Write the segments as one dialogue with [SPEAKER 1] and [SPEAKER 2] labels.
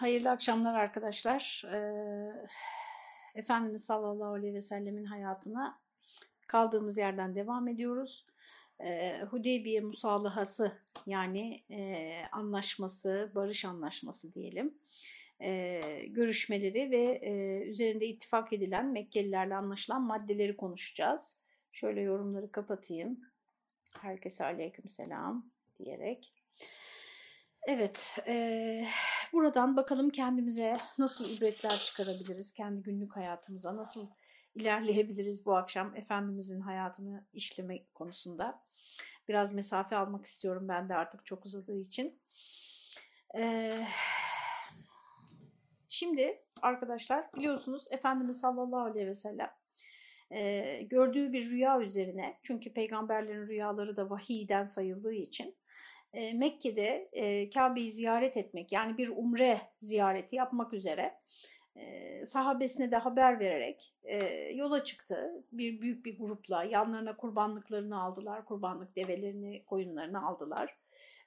[SPEAKER 1] hayırlı akşamlar arkadaşlar. Efendimiz sallallahu aleyhi ve sellemin hayatına kaldığımız yerden devam ediyoruz. Hudeybiye musalahası yani anlaşması, barış anlaşması diyelim. Görüşmeleri ve üzerinde ittifak edilen Mekkelilerle anlaşılan maddeleri konuşacağız. Şöyle yorumları kapatayım. Herkese aleyküm selam diyerek. Evet, e, buradan bakalım kendimize nasıl ibretler çıkarabiliriz, kendi günlük hayatımıza nasıl ilerleyebiliriz bu akşam Efendimizin hayatını işleme konusunda. Biraz mesafe almak istiyorum ben de artık çok uzadığı için. E, şimdi arkadaşlar biliyorsunuz Efendimiz sallallahu aleyhi ve sellem e, gördüğü bir rüya üzerine, çünkü peygamberlerin rüyaları da vahiyden sayıldığı için, e, Mekke'de e, Kabe'yi ziyaret etmek yani bir umre ziyareti yapmak üzere e, sahabesine de haber vererek e, yola çıktı. Bir büyük bir grupla yanlarına kurbanlıklarını aldılar, kurbanlık develerini, koyunlarını aldılar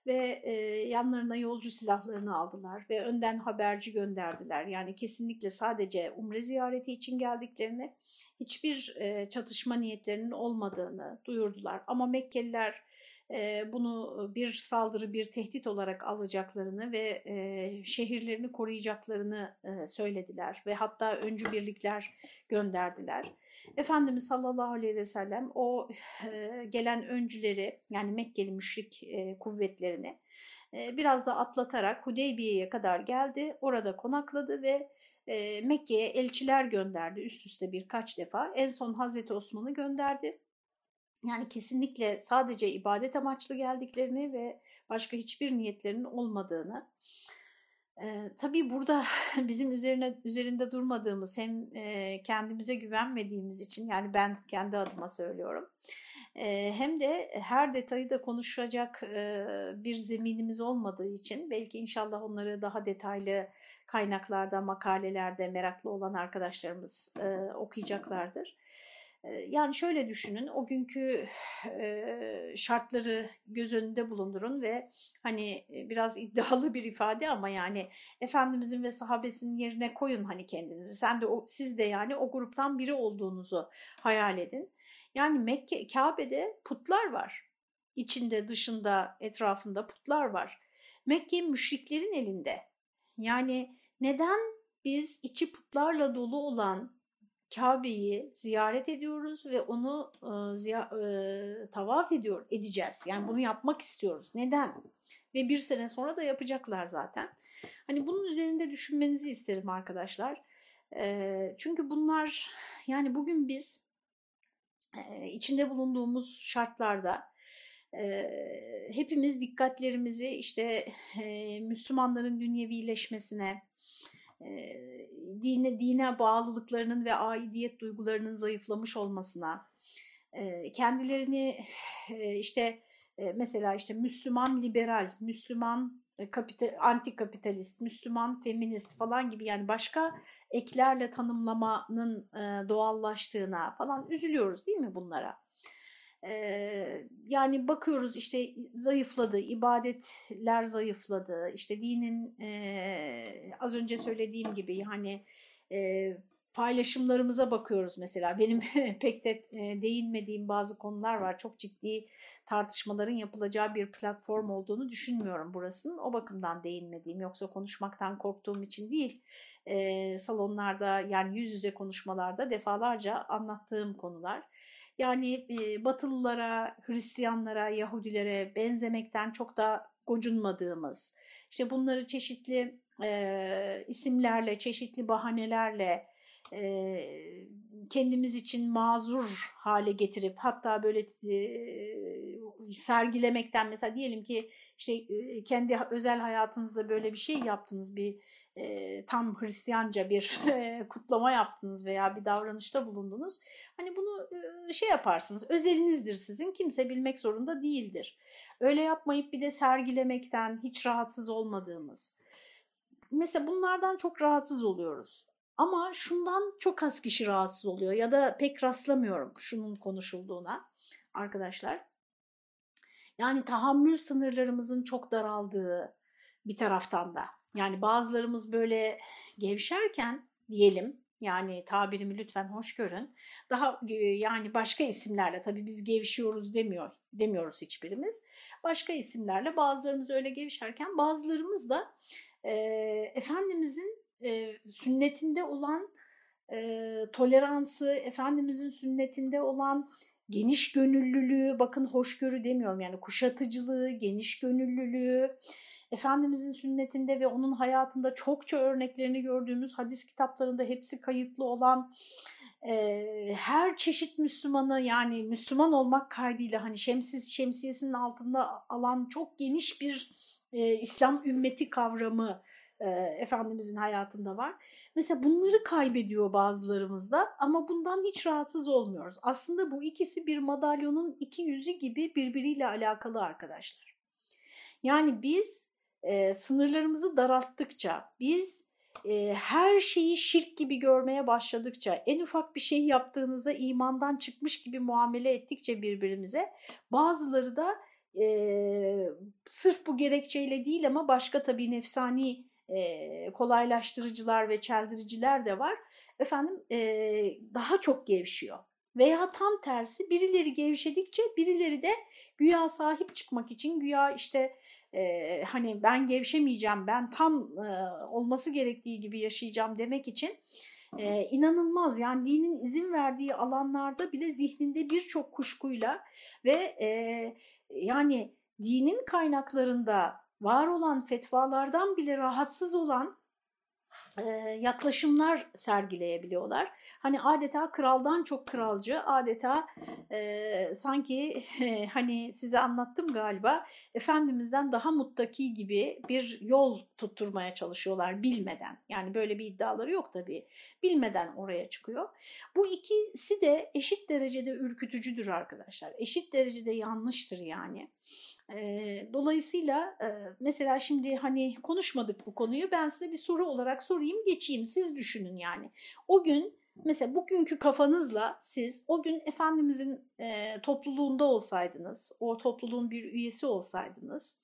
[SPEAKER 1] ve e, yanlarına yolcu silahlarını aldılar ve önden haberci gönderdiler. Yani kesinlikle sadece umre ziyareti için geldiklerini, hiçbir e, çatışma niyetlerinin olmadığını duyurdular. Ama Mekkeliler bunu bir saldırı, bir tehdit olarak alacaklarını ve şehirlerini koruyacaklarını söylediler ve hatta öncü birlikler gönderdiler. Efendimiz sallallahu aleyhi ve sellem o gelen öncüleri yani Mekkeli müşrik kuvvetlerini biraz da atlatarak Hudeybiye'ye kadar geldi. Orada konakladı ve Mekke'ye elçiler gönderdi üst üste birkaç defa. En son Hazreti Osman'ı gönderdi yani kesinlikle sadece ibadet amaçlı geldiklerini ve başka hiçbir niyetlerinin olmadığını. Ee, tabii burada bizim üzerine üzerinde durmadığımız hem e, kendimize güvenmediğimiz için yani ben kendi adıma söylüyorum e, hem de her detayı da konuşacak e, bir zeminimiz olmadığı için belki inşallah onları daha detaylı kaynaklarda, makalelerde meraklı olan arkadaşlarımız e, okuyacaklardır. Yani şöyle düşünün, o günkü şartları göz önünde bulundurun ve hani biraz iddialı bir ifade ama yani Efendimizin ve sahabesinin yerine koyun hani kendinizi. Sen de o, siz de yani o gruptan biri olduğunuzu hayal edin. Yani Mekke, Kabe'de putlar var. İçinde, dışında, etrafında putlar var. Mekke müşriklerin elinde. Yani neden biz içi putlarla dolu olan Kabe'yi ziyaret ediyoruz ve onu e, ziya, e, tavaf ediyor edeceğiz. Yani bunu yapmak istiyoruz. Neden? Ve bir sene sonra da yapacaklar zaten. Hani bunun üzerinde düşünmenizi isterim arkadaşlar. E, çünkü bunlar yani bugün biz e, içinde bulunduğumuz şartlarda e, hepimiz dikkatlerimizi işte e, Müslümanların dünyevileşmesine, dine, dine bağlılıklarının ve aidiyet duygularının zayıflamış olmasına, kendilerini işte mesela işte Müslüman liberal, Müslüman kapital, anti kapitalist, Müslüman feminist falan gibi yani başka eklerle tanımlamanın doğallaştığına falan üzülüyoruz değil mi bunlara? Yani bakıyoruz işte zayıfladı, ibadetler zayıfladı, işte dinin az önce söylediğim gibi hani paylaşımlarımıza bakıyoruz mesela. Benim pek de değinmediğim bazı konular var. Çok ciddi tartışmaların yapılacağı bir platform olduğunu düşünmüyorum burasının. O bakımdan değinmediğim yoksa konuşmaktan korktuğum için değil. E, salonlarda yani yüz yüze konuşmalarda defalarca anlattığım konular. Yani e, Batılılara, Hristiyanlara, Yahudilere benzemekten çok da gocunmadığımız, işte bunları çeşitli e, isimlerle, çeşitli bahanelerle e, kendimiz için mazur hale getirip hatta böyle e, sergilemekten mesela diyelim ki işte e, kendi özel hayatınızda böyle bir şey yaptınız bir e, tam Hristiyanca bir e, kutlama yaptınız veya bir davranışta bulundunuz. Hani bunu e, şey yaparsınız özelinizdir sizin kimse bilmek zorunda değildir. Öyle yapmayıp bir de sergilemekten hiç rahatsız olmadığımız. Mesela bunlardan çok rahatsız oluyoruz. Ama şundan çok az kişi rahatsız oluyor ya da pek rastlamıyorum şunun konuşulduğuna arkadaşlar. Yani tahammül sınırlarımızın çok daraldığı bir taraftan da Yani bazılarımız böyle gevşerken diyelim yani tabirimi lütfen hoş görün. Daha e, yani başka isimlerle tabii biz gevşiyoruz demiyor demiyoruz hiçbirimiz. Başka isimlerle bazılarımız öyle gevşerken bazılarımız da e, Efendimizin e, sünnetinde olan e, toleransı, Efendimizin sünnetinde olan geniş gönüllülüğü, bakın hoşgörü demiyorum yani kuşatıcılığı, geniş gönüllülüğü, Efendimizin sünnetinde ve onun hayatında çokça örneklerini gördüğümüz hadis kitaplarında hepsi kayıtlı olan e, her çeşit Müslümanı yani Müslüman olmak kaydıyla hani şemsiz şemsiyesinin altında alan çok geniş bir e, İslam ümmeti kavramı e, Efendimizin hayatında var. Mesela bunları kaybediyor bazılarımızda ama bundan hiç rahatsız olmuyoruz. Aslında bu ikisi bir madalyonun iki yüzü gibi birbiriyle alakalı arkadaşlar. Yani biz e, sınırlarımızı daralttıkça, biz e, her şeyi şirk gibi görmeye başladıkça, en ufak bir şey yaptığınızda imandan çıkmış gibi muamele ettikçe birbirimize, bazıları da e, sırf bu gerekçeyle değil ama başka tabii nefsani e, kolaylaştırıcılar ve çeldiriciler de var. Efendim e, daha çok gevşiyor. Veya tam tersi birileri gevşedikçe birileri de güya sahip çıkmak için güya işte e, hani ben gevşemeyeceğim ben tam e, olması gerektiği gibi yaşayacağım demek için e, inanılmaz yani dinin izin verdiği alanlarda bile zihninde birçok kuşkuyla ve e, yani dinin kaynaklarında var olan fetvalardan bile rahatsız olan e, yaklaşımlar sergileyebiliyorlar. Hani adeta kraldan çok kralcı, adeta e, sanki e, hani size anlattım galiba, Efendimiz'den daha muttaki gibi bir yol tutturmaya çalışıyorlar bilmeden. Yani böyle bir iddiaları yok tabii. Bilmeden oraya çıkıyor. Bu ikisi de eşit derecede ürkütücüdür arkadaşlar. Eşit derecede yanlıştır yani. Dolayısıyla mesela şimdi hani konuşmadık bu konuyu ben size bir soru olarak sorayım geçeyim siz düşünün yani. O gün mesela bugünkü kafanızla siz o gün Efendimizin topluluğunda olsaydınız o topluluğun bir üyesi olsaydınız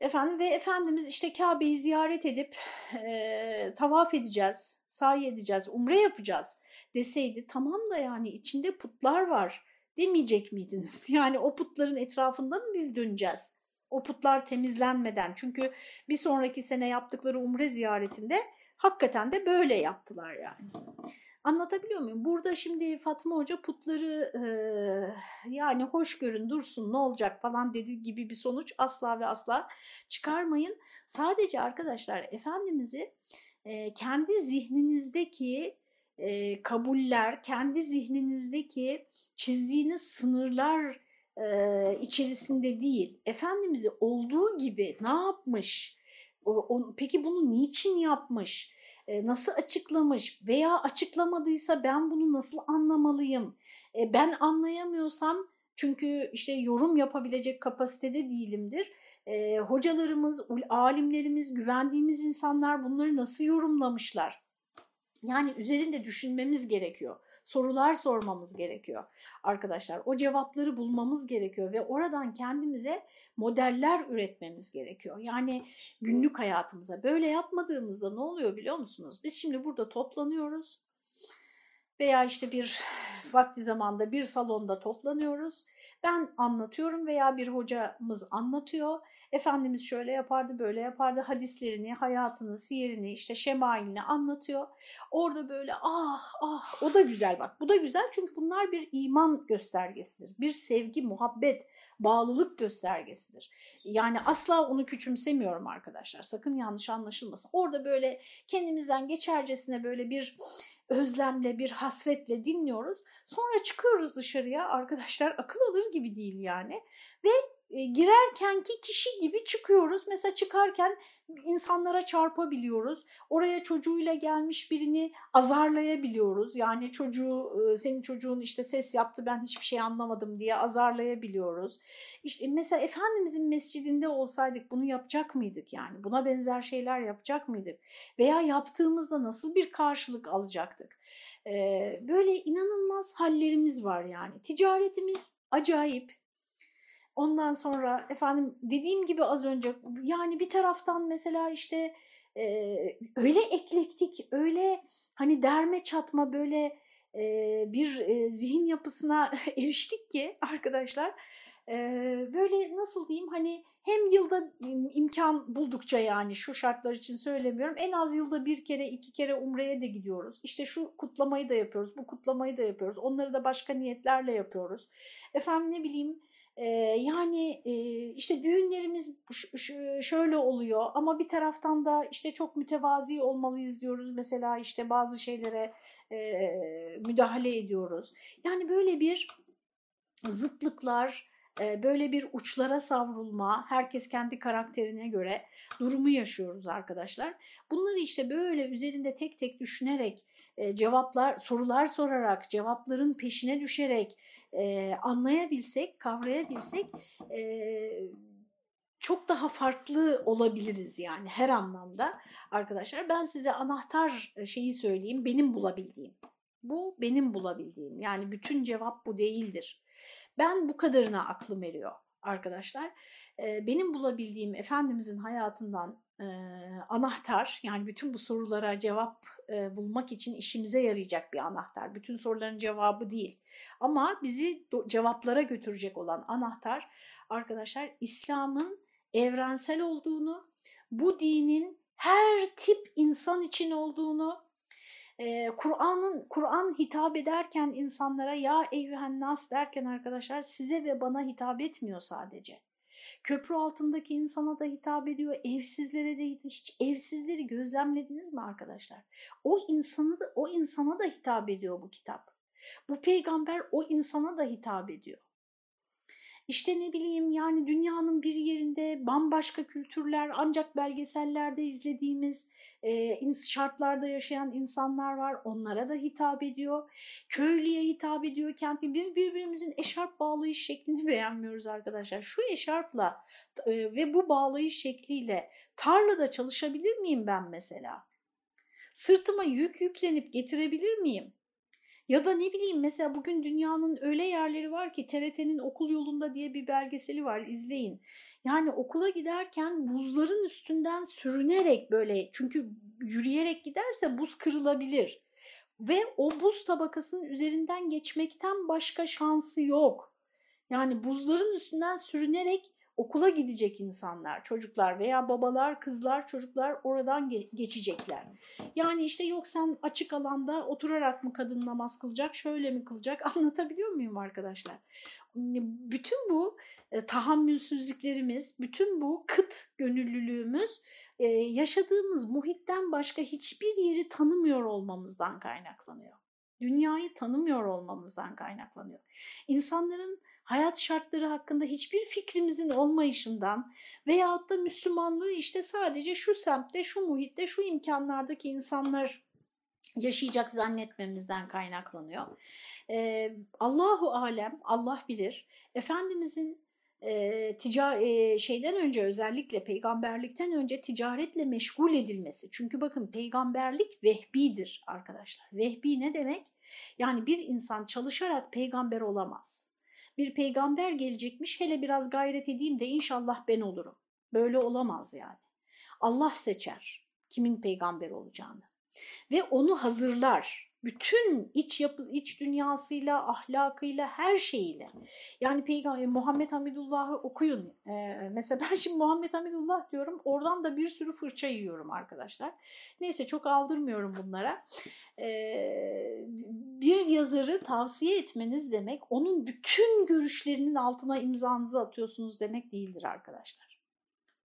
[SPEAKER 1] efendim ve Efendimiz işte Kabe'yi ziyaret edip e, tavaf edeceğiz, sahi edeceğiz, umre yapacağız deseydi tamam da yani içinde putlar var demeyecek miydiniz? Yani o putların etrafında mı biz döneceğiz? O putlar temizlenmeden. Çünkü bir sonraki sene yaptıkları umre ziyaretinde hakikaten de böyle yaptılar yani. Anlatabiliyor muyum? Burada şimdi Fatma Hoca putları e, yani hoş görün dursun ne olacak falan dediği gibi bir sonuç asla ve asla çıkarmayın. Sadece arkadaşlar Efendimiz'i e, kendi zihninizdeki e, kabuller, kendi zihninizdeki çizdiğiniz sınırlar e, içerisinde değil. Efendimiz'i olduğu gibi ne yapmış? O, o, peki bunu niçin yapmış? E, nasıl açıklamış? Veya açıklamadıysa ben bunu nasıl anlamalıyım? E, ben anlayamıyorsam çünkü işte yorum yapabilecek kapasitede değilimdir. E, hocalarımız, alimlerimiz, güvendiğimiz insanlar bunları nasıl yorumlamışlar? Yani üzerinde düşünmemiz gerekiyor sorular sormamız gerekiyor arkadaşlar. O cevapları bulmamız gerekiyor ve oradan kendimize modeller üretmemiz gerekiyor. Yani günlük hayatımıza böyle yapmadığımızda ne oluyor biliyor musunuz? Biz şimdi burada toplanıyoruz veya işte bir vakti zamanda bir salonda toplanıyoruz. Ben anlatıyorum veya bir hocamız anlatıyor Efendimiz şöyle yapardı, böyle yapardı. Hadislerini, hayatını, siyerini, işte şemailini anlatıyor. Orada böyle ah ah o da güzel bak. Bu da güzel çünkü bunlar bir iman göstergesidir. Bir sevgi, muhabbet, bağlılık göstergesidir. Yani asla onu küçümsemiyorum arkadaşlar. Sakın yanlış anlaşılmasın. Orada böyle kendimizden geçercesine böyle bir özlemle, bir hasretle dinliyoruz. Sonra çıkıyoruz dışarıya arkadaşlar akıl alır gibi değil yani. Ve girerkenki kişi gibi çıkıyoruz. Mesela çıkarken insanlara çarpabiliyoruz. Oraya çocuğuyla gelmiş birini azarlayabiliyoruz. Yani çocuğu e, senin çocuğun işte ses yaptı ben hiçbir şey anlamadım diye azarlayabiliyoruz. İşte mesela Efendimizin mescidinde olsaydık bunu yapacak mıydık yani? Buna benzer şeyler yapacak mıydık? Veya yaptığımızda nasıl bir karşılık alacaktık? Böyle inanılmaz hallerimiz var yani. Ticaretimiz acayip Ondan sonra efendim dediğim gibi az önce yani bir taraftan mesela işte e, öyle eklektik, öyle hani derme çatma böyle e, bir e, zihin yapısına eriştik ki arkadaşlar e, böyle nasıl diyeyim hani hem yılda imkan buldukça yani şu şartlar için söylemiyorum en az yılda bir kere iki kere umreye de gidiyoruz. İşte şu kutlamayı da yapıyoruz bu kutlamayı da yapıyoruz onları da başka niyetlerle yapıyoruz. Efendim ne bileyim yani işte düğünlerimiz şöyle oluyor ama bir taraftan da işte çok mütevazi olmalıyız diyoruz. Mesela işte bazı şeylere müdahale ediyoruz. Yani böyle bir zıtlıklar, böyle bir uçlara savrulma, herkes kendi karakterine göre durumu yaşıyoruz arkadaşlar. Bunları işte böyle üzerinde tek tek düşünerek, e, cevaplar, sorular sorarak, cevapların peşine düşerek e, anlayabilsek, kavrayabilsek çok daha farklı olabiliriz yani her anlamda arkadaşlar. Ben size anahtar şeyi söyleyeyim, benim bulabildiğim. Bu benim bulabildiğim. Yani bütün cevap bu değildir. Ben bu kadarına aklım eriyor arkadaşlar. benim bulabildiğim Efendimizin hayatından anahtar yani bütün bu sorulara cevap bulmak için işimize yarayacak bir anahtar. Bütün soruların cevabı değil ama bizi cevaplara götürecek olan anahtar arkadaşlar İslam'ın evrensel olduğunu, bu dinin her tip insan için olduğunu, e, Kur'an'ın Kur'an hitap ederken insanlara ya eyyühen nas derken arkadaşlar size ve bana hitap etmiyor sadece. Köprü altındaki insana da hitap ediyor, evsizlere de hiç evsizleri gözlemlediniz mi arkadaşlar? O insanı da, o insana da hitap ediyor bu kitap. Bu peygamber o insana da hitap ediyor. İşte ne bileyim yani dünyanın bir yerinde bambaşka kültürler ancak belgesellerde izlediğimiz e, şartlarda yaşayan insanlar var. Onlara da hitap ediyor. Köylüye hitap ediyor. Kentli. Biz birbirimizin eşarp bağlayış şeklini beğenmiyoruz arkadaşlar. Şu eşarpla e, ve bu bağlayış şekliyle tarlada çalışabilir miyim ben mesela? Sırtıma yük yüklenip getirebilir miyim? Ya da ne bileyim mesela bugün dünyanın öyle yerleri var ki TRT'nin Okul Yolunda diye bir belgeseli var izleyin. Yani okula giderken buzların üstünden sürünerek böyle çünkü yürüyerek giderse buz kırılabilir. Ve o buz tabakasının üzerinden geçmekten başka şansı yok. Yani buzların üstünden sürünerek okula gidecek insanlar, çocuklar veya babalar, kızlar, çocuklar oradan ge geçecekler. Yani işte yok sen açık alanda oturarak mı kadın namaz kılacak, şöyle mi kılacak anlatabiliyor muyum arkadaşlar? Bütün bu e, tahammülsüzlüklerimiz, bütün bu kıt gönüllülüğümüz e, yaşadığımız muhitten başka hiçbir yeri tanımıyor olmamızdan kaynaklanıyor. Dünyayı tanımıyor olmamızdan kaynaklanıyor. İnsanların hayat şartları hakkında hiçbir fikrimizin olmayışından veyahut da Müslümanlığı işte sadece şu semtte, şu muhitte, şu imkanlardaki insanlar yaşayacak zannetmemizden kaynaklanıyor. Ee, Allahu alem, Allah bilir. Efendimizin e, tica e, şeyden önce özellikle peygamberlikten önce ticaretle meşgul edilmesi. Çünkü bakın peygamberlik vehbidir arkadaşlar. Vehbi ne demek? Yani bir insan çalışarak peygamber olamaz bir peygamber gelecekmiş hele biraz gayret edeyim de inşallah ben olurum. Böyle olamaz yani. Allah seçer kimin peygamber olacağını ve onu hazırlar bütün iç yapı, iç dünyasıyla, ahlakıyla, her şeyiyle. Yani Peygamber Muhammed Hamidullah'ı okuyun. Ee, mesela ben şimdi Muhammed Hamidullah diyorum. Oradan da bir sürü fırça yiyorum arkadaşlar. Neyse çok aldırmıyorum bunlara. Ee, bir yazarı tavsiye etmeniz demek onun bütün görüşlerinin altına imzanızı atıyorsunuz demek değildir arkadaşlar.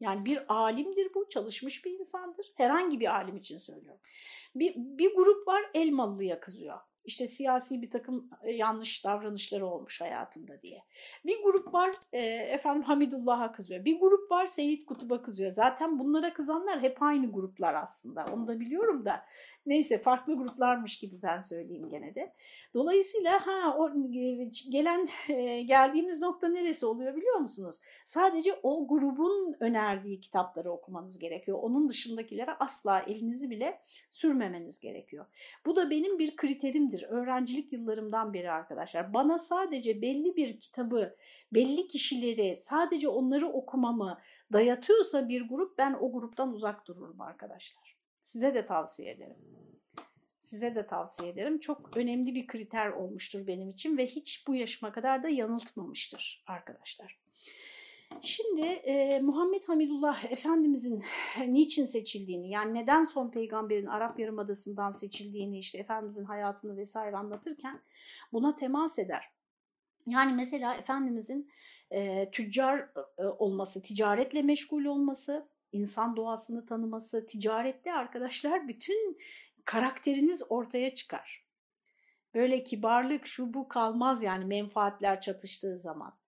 [SPEAKER 1] Yani bir alimdir bu, çalışmış bir insandır. Herhangi bir alim için söylüyorum. Bir, bir grup var Elmalı'ya kızıyor işte siyasi bir takım e, yanlış davranışları olmuş hayatında diye. Bir grup var e, efendim Hamidullah'a kızıyor. Bir grup var Seyit Kutub'a kızıyor. Zaten bunlara kızanlar hep aynı gruplar aslında. Onu da biliyorum da. Neyse farklı gruplarmış gibi ben söyleyeyim gene de. Dolayısıyla ha o e, gelen e, geldiğimiz nokta neresi oluyor biliyor musunuz? Sadece o grubun önerdiği kitapları okumanız gerekiyor. Onun dışındakilere asla elinizi bile sürmemeniz gerekiyor. Bu da benim bir kriterim hayalimdir. Öğrencilik yıllarımdan beri arkadaşlar. Bana sadece belli bir kitabı, belli kişileri, sadece onları okumamı dayatıyorsa bir grup ben o gruptan uzak dururum arkadaşlar. Size de tavsiye ederim. Size de tavsiye ederim. Çok önemli bir kriter olmuştur benim için ve hiç bu yaşıma kadar da yanıltmamıştır arkadaşlar. Şimdi e, Muhammed Hamidullah Efendimizin niçin seçildiğini yani neden son peygamberin Arap Yarımadası'ndan seçildiğini işte Efendimizin hayatını vesaire anlatırken buna temas eder. Yani mesela Efendimizin e, tüccar e, olması, ticaretle meşgul olması, insan doğasını tanıması, ticarette arkadaşlar bütün karakteriniz ortaya çıkar. Böyle kibarlık şu bu kalmaz yani menfaatler çatıştığı zaman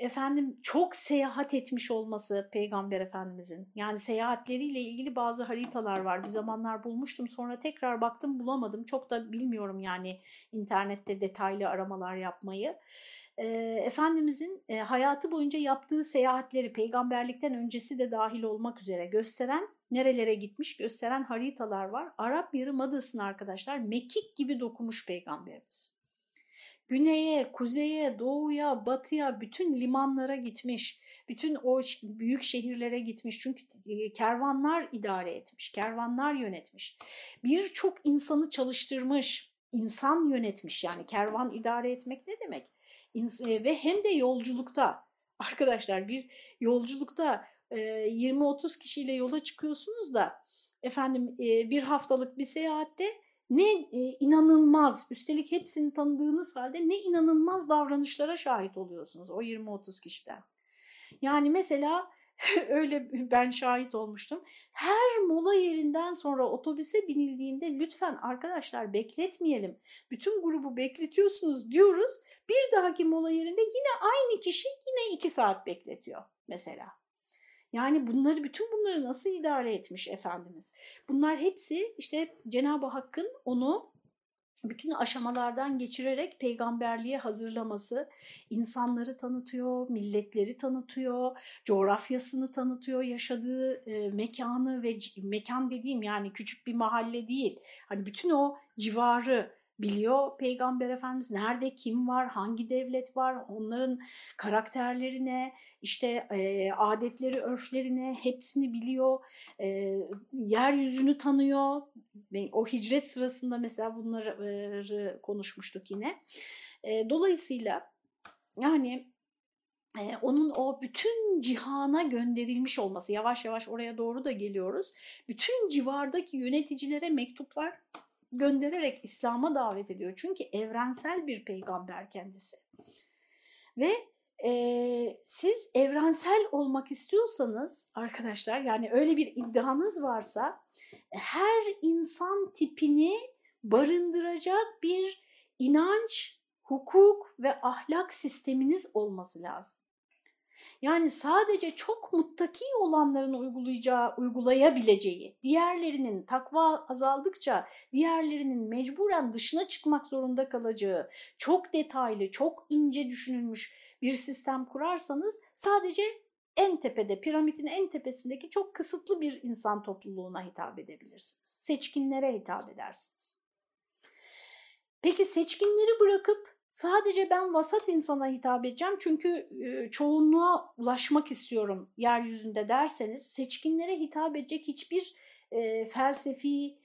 [SPEAKER 1] efendim çok seyahat etmiş olması Peygamber Efendimizin. Yani seyahatleriyle ilgili bazı haritalar var. Bir zamanlar bulmuştum sonra tekrar baktım bulamadım. Çok da bilmiyorum yani internette detaylı aramalar yapmayı. E, Efendimizin e, hayatı boyunca yaptığı seyahatleri peygamberlikten öncesi de dahil olmak üzere gösteren nerelere gitmiş gösteren haritalar var. Arap Yarımadası'nı arkadaşlar mekik gibi dokumuş peygamberimiz güneye, kuzeye, doğuya, batıya, bütün limanlara gitmiş, bütün o büyük şehirlere gitmiş. Çünkü e, kervanlar idare etmiş, kervanlar yönetmiş. Birçok insanı çalıştırmış, insan yönetmiş. Yani kervan idare etmek ne demek? E, ve hem de yolculukta. Arkadaşlar bir yolculukta 20-30 e, kişiyle yola çıkıyorsunuz da efendim bir haftalık bir seyahatte ne e, inanılmaz, üstelik hepsini tanıdığınız halde ne inanılmaz davranışlara şahit oluyorsunuz o 20-30 kişiden. Yani mesela öyle ben şahit olmuştum. Her mola yerinden sonra otobüse binildiğinde lütfen arkadaşlar bekletmeyelim. Bütün grubu bekletiyorsunuz diyoruz. Bir dahaki mola yerinde yine aynı kişi yine iki saat bekletiyor mesela. Yani bunları bütün bunları nasıl idare etmiş Efendimiz? Bunlar hepsi işte Cenab-ı Hakk'ın onu bütün aşamalardan geçirerek peygamberliğe hazırlaması, insanları tanıtıyor, milletleri tanıtıyor, coğrafyasını tanıtıyor, yaşadığı e, mekanı ve mekan dediğim yani küçük bir mahalle değil. Hani bütün o civarı biliyor Peygamber Efendimiz nerede kim var, hangi devlet var, onların karakterlerine, işte e, adetleri, örflerine hepsini biliyor, e, yeryüzünü tanıyor. O hicret sırasında mesela bunları konuşmuştuk yine. E, dolayısıyla yani ee, onun o bütün cihana gönderilmiş olması, yavaş yavaş oraya doğru da geliyoruz. Bütün civardaki yöneticilere mektuplar göndererek İslam'a davet ediyor. Çünkü evrensel bir peygamber kendisi. Ve e, siz evrensel olmak istiyorsanız arkadaşlar yani öyle bir iddianız varsa her insan tipini barındıracak bir inanç, hukuk ve ahlak sisteminiz olması lazım. Yani sadece çok muttaki olanların uygulayacağı, uygulayabileceği, diğerlerinin takva azaldıkça diğerlerinin mecburen dışına çıkmak zorunda kalacağı, çok detaylı, çok ince düşünülmüş bir sistem kurarsanız sadece en tepede, piramidin en tepesindeki çok kısıtlı bir insan topluluğuna hitap edebilirsiniz. Seçkinlere hitap edersiniz. Peki seçkinleri bırakıp Sadece ben vasat insana hitap edeceğim çünkü çoğunluğa ulaşmak istiyorum yeryüzünde derseniz seçkinlere hitap edecek hiçbir felsefi,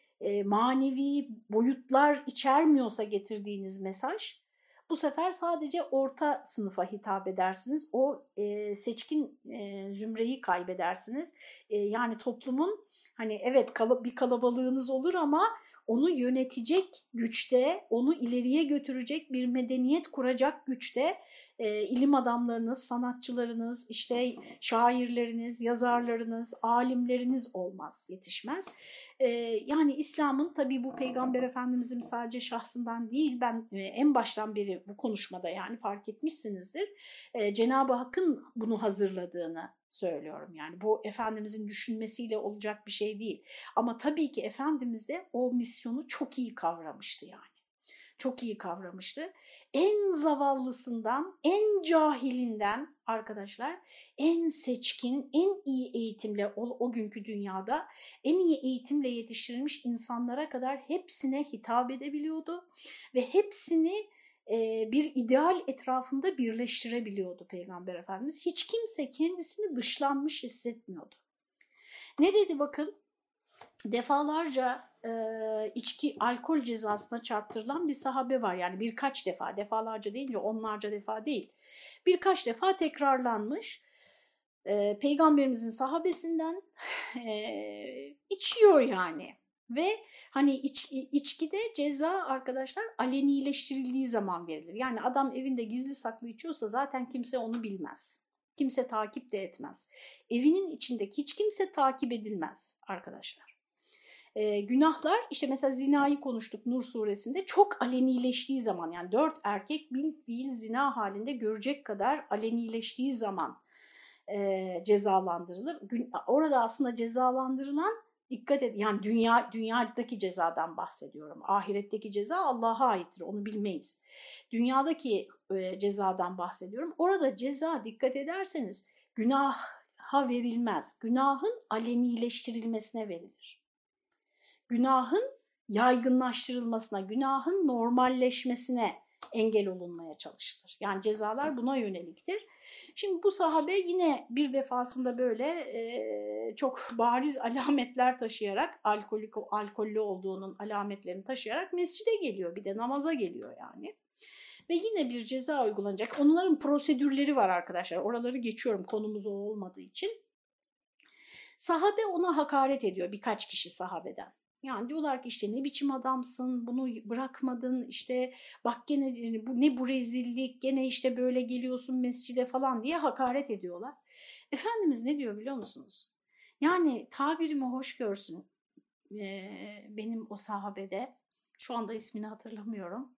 [SPEAKER 1] manevi boyutlar içermiyorsa getirdiğiniz mesaj bu sefer sadece orta sınıfa hitap edersiniz. O e, seçkin e, zümreyi kaybedersiniz. E, yani toplumun hani evet kal bir kalabalığınız olur ama onu yönetecek güçte, onu ileriye götürecek bir medeniyet kuracak güçte e, ilim adamlarınız, sanatçılarınız, işte şairleriniz, yazarlarınız, alimleriniz olmaz, yetişmez. E, yani İslam'ın tabii bu Peygamber Efendimizin sadece şahsından değil, ben e, en baştan beri bu konuşmada yani fark etmişsinizdir, e, Cenab-ı Hakk'ın bunu hazırladığını söylüyorum. Yani bu Efendimizin düşünmesiyle olacak bir şey değil. Ama tabii ki Efendimiz de o misyonu çok iyi kavramıştı yani. çok iyi kavramıştı. En zavallısından, en cahilinden arkadaşlar, en seçkin, en iyi eğitimle o, o günkü dünyada en iyi eğitimle yetiştirilmiş insanlara kadar hepsine hitap edebiliyordu ve hepsini bir ideal etrafında birleştirebiliyordu Peygamber Efendimiz. Hiç kimse kendisini dışlanmış hissetmiyordu. Ne dedi bakın? Defalarca e, içki, alkol cezasına çarptırılan bir sahabe var. Yani birkaç defa, defalarca deyince onlarca defa değil. Birkaç defa tekrarlanmış. E, Peygamberimizin sahabesinden e, içiyor yani. Ve hani iç, içkide ceza arkadaşlar alenileştirildiği zaman verilir. Yani adam evinde gizli saklı içiyorsa zaten kimse onu bilmez. Kimse takip de etmez. Evinin içindeki hiç kimse takip edilmez arkadaşlar. Ee, günahlar işte mesela zinayı konuştuk Nur suresinde çok alenileştiği zaman yani dört erkek bir fiil zina halinde görecek kadar alenileştiği zaman e, cezalandırılır. Gün, orada aslında cezalandırılan dikkat et yani dünya dünyadaki cezadan bahsediyorum. Ahiretteki ceza Allah'a aittir. Onu bilmeyiz. Dünyadaki e, cezadan bahsediyorum. Orada ceza dikkat ederseniz günaha verilmez. Günahın alenileştirilmesine verilir. Günahın yaygınlaştırılmasına, günahın normalleşmesine engel olunmaya çalışılır. Yani cezalar buna yöneliktir. Şimdi bu sahabe yine bir defasında böyle e, çok bariz alametler taşıyarak, alkolik, alkollü olduğunun alametlerini taşıyarak mescide geliyor. Bir de namaza geliyor yani. Ve yine bir ceza uygulanacak. Onların prosedürleri var arkadaşlar. Oraları geçiyorum konumuz o olmadığı için. Sahabe ona hakaret ediyor birkaç kişi sahabeden. Yani diyorlar ki işte ne biçim adamsın, bunu bırakmadın, işte bak gene bu ne bu rezillik, gene işte böyle geliyorsun mescide falan diye hakaret ediyorlar. Efendimiz ne diyor biliyor musunuz? Yani tabirimi hoş görsün ee, benim o sahabede, şu anda ismini hatırlamıyorum.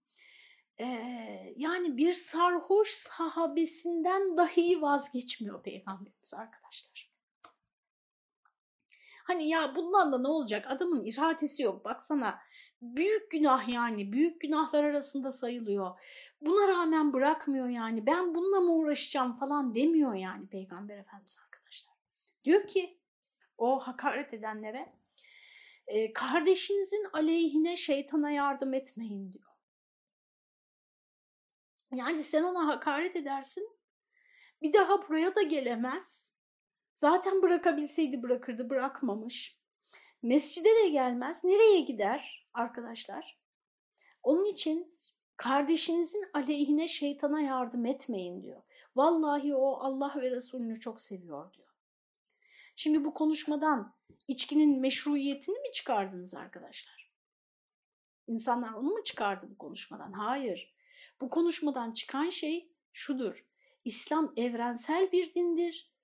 [SPEAKER 1] Ee, yani bir sarhoş sahabesinden dahi vazgeçmiyor Peygamberimiz arkadaşlar. Hani ya bundan da ne olacak? Adamın iradesi yok. Baksana büyük günah yani. Büyük günahlar arasında sayılıyor. Buna rağmen bırakmıyor yani. Ben bununla mı uğraşacağım falan demiyor yani Peygamber Efendimiz arkadaşlar. Diyor ki o hakaret edenlere e, kardeşinizin aleyhine şeytana yardım etmeyin diyor. Yani sen ona hakaret edersin. Bir daha buraya da gelemez. Zaten bırakabilseydi bırakırdı, bırakmamış. Mescide de gelmez. Nereye gider arkadaşlar? Onun için kardeşinizin aleyhine şeytana yardım etmeyin diyor. Vallahi o Allah ve Resulünü çok seviyor diyor. Şimdi bu konuşmadan içkinin meşruiyetini mi çıkardınız arkadaşlar? İnsanlar onu mu çıkardı bu konuşmadan? Hayır. Bu konuşmadan çıkan şey şudur. İslam evrensel bir dindir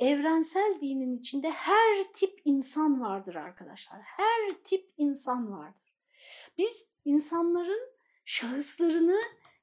[SPEAKER 1] evrensel dinin içinde her tip insan vardır arkadaşlar. Her tip insan vardır. Biz insanların şahıslarını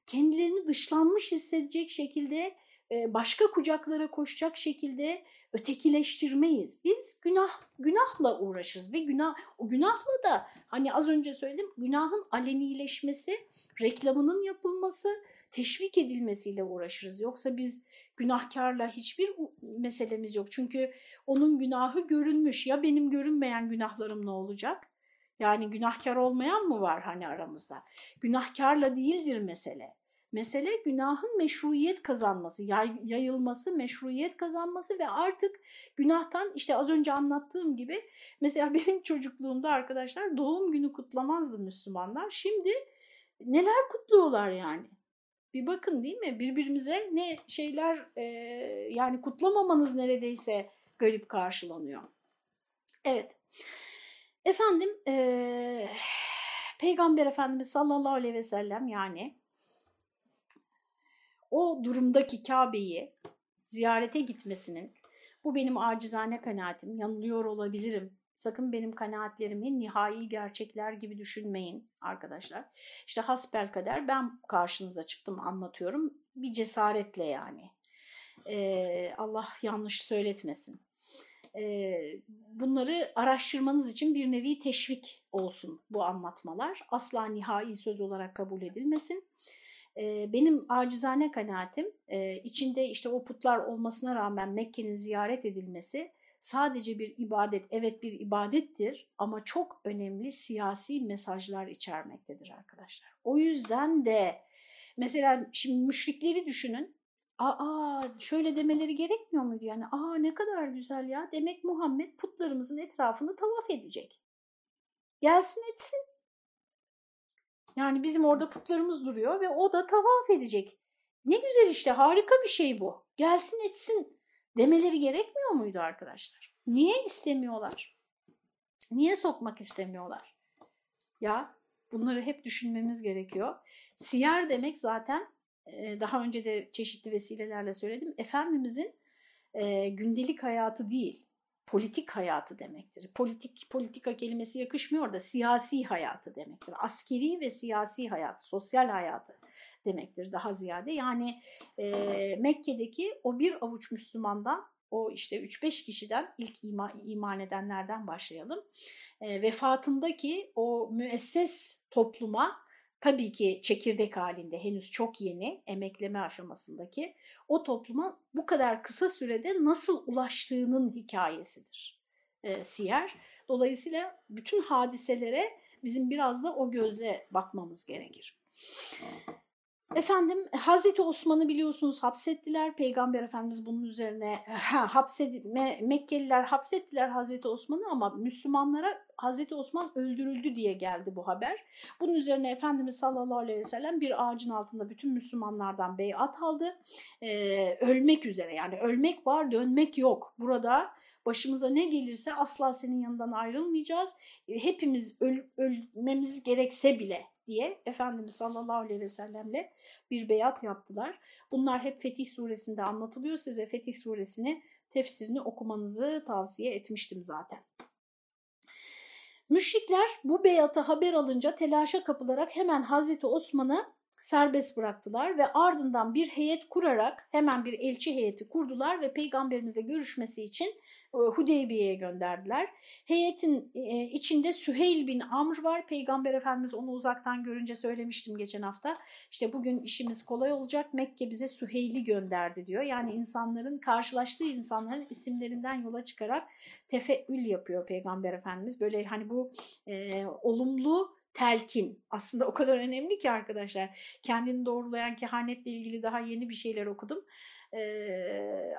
[SPEAKER 1] kendilerini dışlanmış hissedecek şekilde e, başka kucaklara koşacak şekilde ötekileştirmeyiz. Biz günah günahla uğraşırız ve günah o günahla da hani az önce söyledim günahın alenileşmesi, reklamının yapılması, teşvik edilmesiyle uğraşırız. Yoksa biz günahkarla hiçbir meselemiz yok. Çünkü onun günahı görünmüş. Ya benim görünmeyen günahlarım ne olacak? Yani günahkar olmayan mı var hani aramızda? Günahkarla değildir mesele. Mesele günahın meşruiyet kazanması, yayılması, meşruiyet kazanması ve artık günahtan işte az önce anlattığım gibi mesela benim çocukluğumda arkadaşlar doğum günü kutlamazdı Müslümanlar. Şimdi neler kutluyorlar yani? Bir bakın değil mi? Birbirimize ne şeyler e, yani kutlamamanız neredeyse garip karşılanıyor. Evet. Efendim e, Peygamber Efendimiz sallallahu aleyhi ve sellem yani o durumdaki Kabe'yi ziyarete gitmesinin bu benim acizane kanaatim yanılıyor olabilirim Sakın benim kanaatlerimi nihai gerçekler gibi düşünmeyin arkadaşlar. İşte hasbel kader ben karşınıza çıktım anlatıyorum. Bir cesaretle yani. Ee, Allah yanlış söyletmesin. e, bunları araştırmanız için bir nevi teşvik olsun bu anlatmalar. Asla nihai söz olarak kabul edilmesin. Benim acizane kanaatim içinde işte o putlar olmasına rağmen Mekke'nin ziyaret edilmesi sadece bir ibadet, evet bir ibadettir ama çok önemli siyasi mesajlar içermektedir arkadaşlar. O yüzden de mesela şimdi müşrikleri düşünün. Aa şöyle demeleri gerekmiyor muydu yani? Aa ne kadar güzel ya. Demek Muhammed putlarımızın etrafını tavaf edecek. Gelsin etsin. Yani bizim orada putlarımız duruyor ve o da tavaf edecek. Ne güzel işte harika bir şey bu. Gelsin etsin demeleri gerekmiyor muydu arkadaşlar? Niye istemiyorlar? Niye sokmak istemiyorlar? Ya bunları hep düşünmemiz gerekiyor. Siyer demek zaten daha önce de çeşitli vesilelerle söyledim. Efendimizin e, gündelik hayatı değil, politik hayatı demektir. Politik politika kelimesi yakışmıyor da siyasi hayatı demektir. Askeri ve siyasi hayat, sosyal hayatı demektir daha ziyade. Yani e, Mekke'deki o bir avuç Müslümandan o işte 3-5 kişiden ilk ima, iman edenlerden başlayalım. E, vefatındaki o müesses topluma tabii ki çekirdek halinde henüz çok yeni emekleme aşamasındaki o topluma bu kadar kısa sürede nasıl ulaştığının hikayesidir e, siyer. Dolayısıyla bütün hadiselere bizim biraz da o gözle bakmamız gerekir. Efendim Hazreti Osman'ı biliyorsunuz hapsettiler. Peygamber Efendimiz bunun üzerine ha, hapsedi, Me, Mekkeliler hapsettiler Hazreti Osman'ı ama Müslümanlara Hazreti Osman öldürüldü diye geldi bu haber. Bunun üzerine Efendimiz sallallahu aleyhi ve sellem bir ağacın altında bütün Müslümanlardan beyat aldı. Ee, ölmek üzere yani ölmek var dönmek yok. Burada başımıza ne gelirse asla senin yanından ayrılmayacağız. Hepimiz öl, ölmemiz gerekse bile diye Efendimiz sallallahu aleyhi ve sellemle bir beyat yaptılar. Bunlar hep Fetih suresinde anlatılıyor. Size Fetih suresini tefsirini okumanızı tavsiye etmiştim zaten. Müşrikler bu beyatı haber alınca telaşa kapılarak hemen Hazreti Osman'ı serbest bıraktılar ve ardından bir heyet kurarak hemen bir elçi heyeti kurdular ve peygamberimizle görüşmesi için e, Hudeybiye'ye gönderdiler. Heyetin e, içinde Süheyl bin Amr var. Peygamber Efendimiz onu uzaktan görünce söylemiştim geçen hafta. İşte bugün işimiz kolay olacak. Mekke bize Süheyl'i gönderdi diyor. Yani insanların karşılaştığı insanların isimlerinden yola çıkarak tefeül yapıyor Peygamber Efendimiz. Böyle hani bu e, olumlu telkin aslında o kadar önemli ki arkadaşlar. Kendini doğrulayan kehanetle ilgili daha yeni bir şeyler okudum. Ee,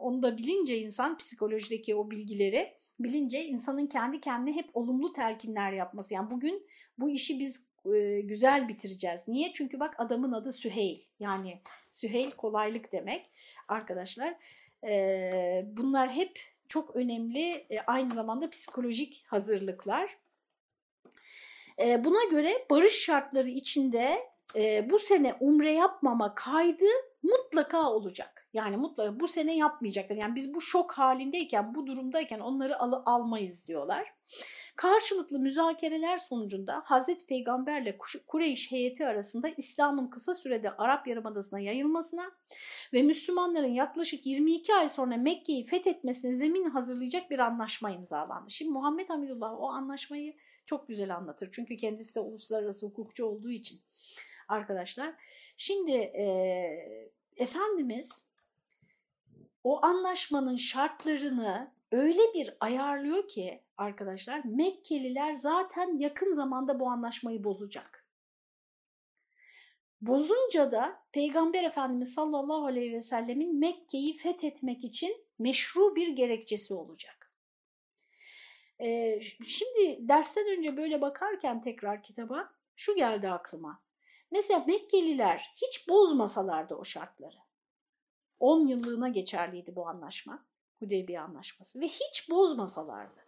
[SPEAKER 1] onu da bilince insan psikolojideki o bilgileri bilince insanın kendi kendine hep olumlu telkinler yapması. Yani bugün bu işi biz e, güzel bitireceğiz. Niye? Çünkü bak adamın adı Süheyl. Yani Süheyl kolaylık demek arkadaşlar. E, bunlar hep çok önemli e, aynı zamanda psikolojik hazırlıklar. E, buna göre barış şartları içinde e, bu sene umre yapmama kaydı mutlaka olacak. Yani mutlaka bu sene yapmayacaklar. Yani biz bu şok halindeyken, bu durumdayken onları al almayız diyorlar. Karşılıklı müzakereler sonucunda Hazreti Peygamberle Kureyş heyeti arasında İslam'ın kısa sürede Arap Yarımadası'na yayılmasına ve Müslümanların yaklaşık 22 ay sonra Mekke'yi fethetmesine zemin hazırlayacak bir anlaşma imzalandı. Şimdi Muhammed Hamidullah o anlaşmayı çok güzel anlatır. Çünkü kendisi de uluslararası hukukçu olduğu için arkadaşlar. Şimdi e, Efendimiz o anlaşmanın şartlarını öyle bir ayarlıyor ki arkadaşlar Mekkeliler zaten yakın zamanda bu anlaşmayı bozacak. Bozunca da Peygamber Efendimiz sallallahu aleyhi ve sellemin Mekke'yi fethetmek için meşru bir gerekçesi olacak. Şimdi dersten önce böyle bakarken tekrar kitaba şu geldi aklıma. Mesela Mekkeliler hiç bozmasalardı o şartları. 10 yıllığına geçerliydi bu anlaşma. Hudeybiye anlaşması ve hiç bozmasalardı.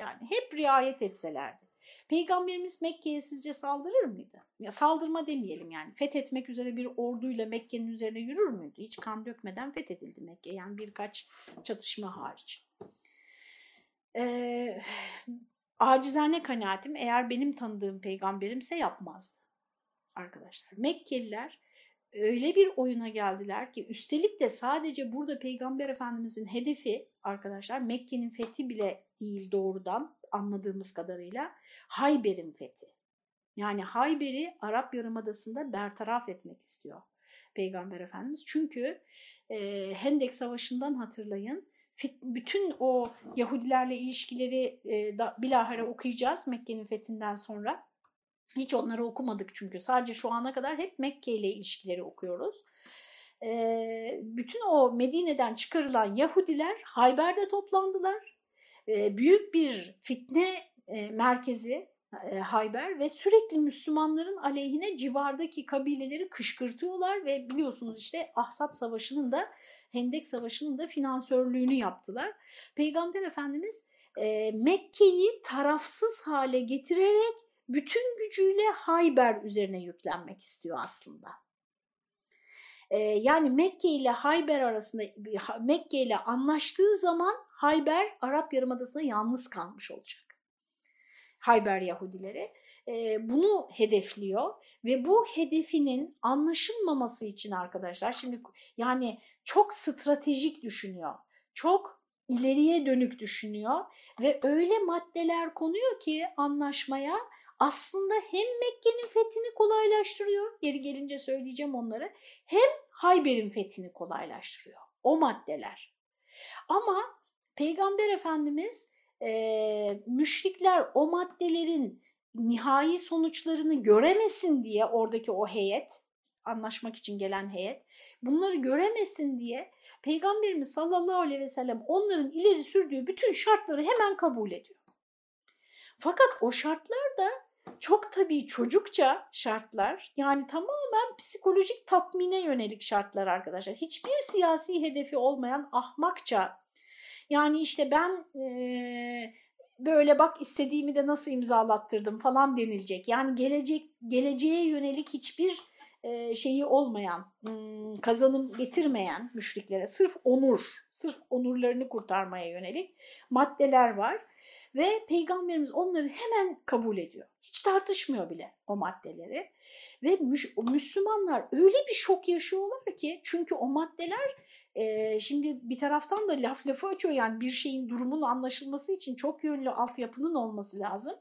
[SPEAKER 1] Yani hep riayet etselerdi. Peygamberimiz Mekke'ye sizce saldırır mıydı? Ya saldırma demeyelim yani. Fethetmek üzere bir orduyla Mekke'nin üzerine yürür müydü? Hiç kan dökmeden fethedildi Mekke. Yani birkaç çatışma hariç. Acizane kanaatim eğer benim tanıdığım peygamberimse yapmazdı arkadaşlar. Mekkeliler öyle bir oyuna geldiler ki üstelik de sadece burada Peygamber Efendimizin hedefi arkadaşlar Mekke'nin fethi bile değil doğrudan anladığımız kadarıyla Hayber'in fethi. Yani Hayber'i Arap Yarımadası'nda bertaraf etmek istiyor Peygamber Efendimiz. Çünkü e, Hendek Savaşı'ndan hatırlayın bütün o Yahudilerle ilişkileri e, da, bilahare okuyacağız Mekke'nin fethinden sonra. Hiç onları okumadık çünkü sadece şu ana kadar hep Mekke ile ilişkileri okuyoruz. E, bütün o Medine'den çıkarılan Yahudiler Hayber'de toplandılar. E, büyük bir fitne e, merkezi e, Hayber ve sürekli Müslümanların aleyhine civardaki kabileleri kışkırtıyorlar ve biliyorsunuz işte Ahzab Savaşı'nın da Hendek Savaşı'nın da finansörlüğünü yaptılar. Peygamber Efendimiz e, Mekke'yi tarafsız hale getirerek bütün gücüyle Hayber üzerine yüklenmek istiyor aslında. E, yani Mekke ile Hayber arasında Mekke ile anlaştığı zaman Hayber Arap Yarımadası'nda yalnız kalmış olacak. Hayber Yahudileri e, bunu hedefliyor ve bu hedefinin anlaşılmaması için arkadaşlar şimdi yani çok stratejik düşünüyor. Çok ileriye dönük düşünüyor ve öyle maddeler konuyor ki anlaşmaya aslında hem Mekke'nin fethini kolaylaştırıyor, geri gelince söyleyeceğim onları, hem Hayber'in fethini kolaylaştırıyor. O maddeler. Ama Peygamber Efendimiz e, müşrikler o maddelerin nihai sonuçlarını göremesin diye oradaki o heyet, anlaşmak için gelen heyet bunları göremesin diye Peygamberimiz sallallahu aleyhi ve sellem onların ileri sürdüğü bütün şartları hemen kabul ediyor. Fakat o şartlar da çok tabii çocukça şartlar yani tamamen psikolojik tatmine yönelik şartlar arkadaşlar. Hiçbir siyasi hedefi olmayan ahmakça yani işte ben e, böyle bak istediğimi de nasıl imzalattırdım falan denilecek. Yani gelecek geleceğe yönelik hiçbir e, şeyi olmayan, kazanım getirmeyen müşriklere sırf onur, sırf onurlarını kurtarmaya yönelik maddeler var. Ve Peygamberimiz onları hemen kabul ediyor. Hiç tartışmıyor bile o maddeleri. Ve Müslümanlar öyle bir şok yaşıyorlar ki çünkü o maddeler e, şimdi bir taraftan da laf lafı açıyor yani bir şeyin durumun anlaşılması için çok yönlü altyapının olması lazım.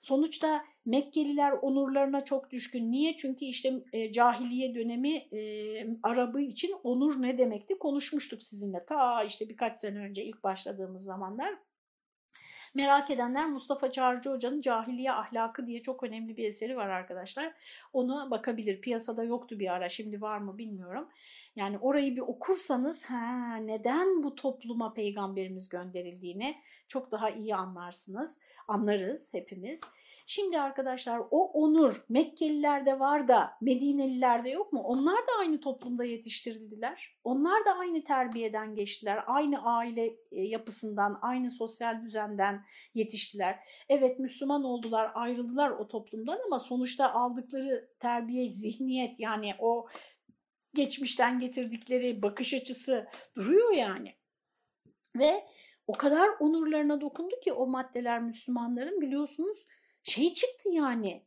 [SPEAKER 1] Sonuçta Mekkeliler onurlarına çok düşkün. Niye? Çünkü işte e, cahiliye dönemi e, Arabı için onur ne demekti konuşmuştuk sizinle. Ta işte birkaç sene önce ilk başladığımız zamanlar. Merak edenler Mustafa Çağrıcı Hoca'nın Cahiliye Ahlakı diye çok önemli bir eseri var arkadaşlar. Onu bakabilir. Piyasada yoktu bir ara şimdi var mı bilmiyorum. Yani orayı bir okursanız ha, neden bu topluma peygamberimiz gönderildiğini çok daha iyi anlarsınız. Anlarız hepimiz. Şimdi arkadaşlar o onur Mekkelilerde var da Medinelilerde yok mu? Onlar da aynı toplumda yetiştirildiler. Onlar da aynı terbiyeden geçtiler. Aynı aile e, yapısından, aynı sosyal düzenden yetiştiler. Evet Müslüman oldular, ayrıldılar o toplumdan ama sonuçta aldıkları terbiye, zihniyet yani o geçmişten getirdikleri bakış açısı duruyor yani. Ve o kadar onurlarına dokundu ki o maddeler Müslümanların biliyorsunuz şey çıktı yani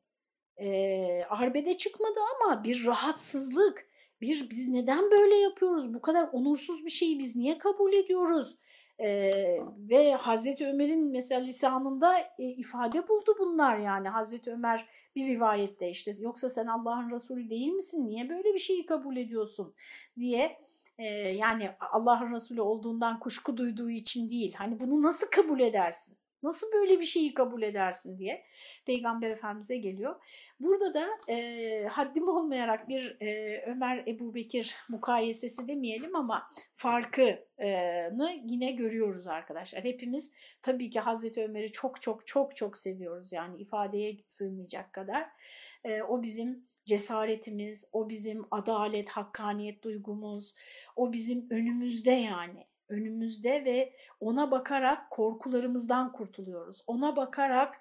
[SPEAKER 1] e, arbede çıkmadı ama bir rahatsızlık, bir biz neden böyle yapıyoruz, bu kadar onursuz bir şeyi biz niye kabul ediyoruz? Ee, ve Hazreti Ömer'in mesela lisanında e, ifade buldu bunlar yani. Hazreti Ömer bir rivayette işte yoksa sen Allah'ın Resulü değil misin? Niye böyle bir şeyi kabul ediyorsun? diye e, yani Allah'ın Resulü olduğundan kuşku duyduğu için değil. Hani bunu nasıl kabul edersin Nasıl böyle bir şeyi kabul edersin diye Peygamber Efendimiz'e geliyor. Burada da e, haddim olmayarak bir e, Ömer Ebu Bekir mukayesesi demeyelim ama farkını yine görüyoruz arkadaşlar. Hepimiz tabii ki Hazreti Ömer'i çok çok çok çok seviyoruz yani ifadeye sığmayacak kadar. E, o bizim cesaretimiz, o bizim adalet, hakkaniyet duygumuz, o bizim önümüzde yani önümüzde ve ona bakarak korkularımızdan kurtuluyoruz. Ona bakarak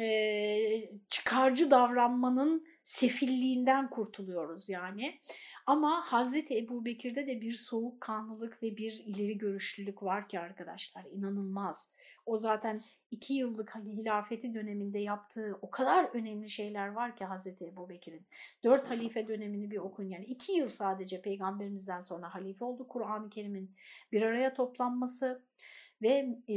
[SPEAKER 1] e, çıkarcı davranmanın sefilliğinden kurtuluyoruz yani. Ama Hazreti Ebu Bekir'de de bir soğukkanlılık ve bir ileri görüşlülük var ki arkadaşlar inanılmaz. O zaten iki yıllık hilafeti döneminde yaptığı o kadar önemli şeyler var ki Hazreti Ebu Bekir'in. Dört halife dönemini bir okun yani iki yıl sadece peygamberimizden sonra halife oldu. Kur'an-ı Kerim'in bir araya toplanması ve e,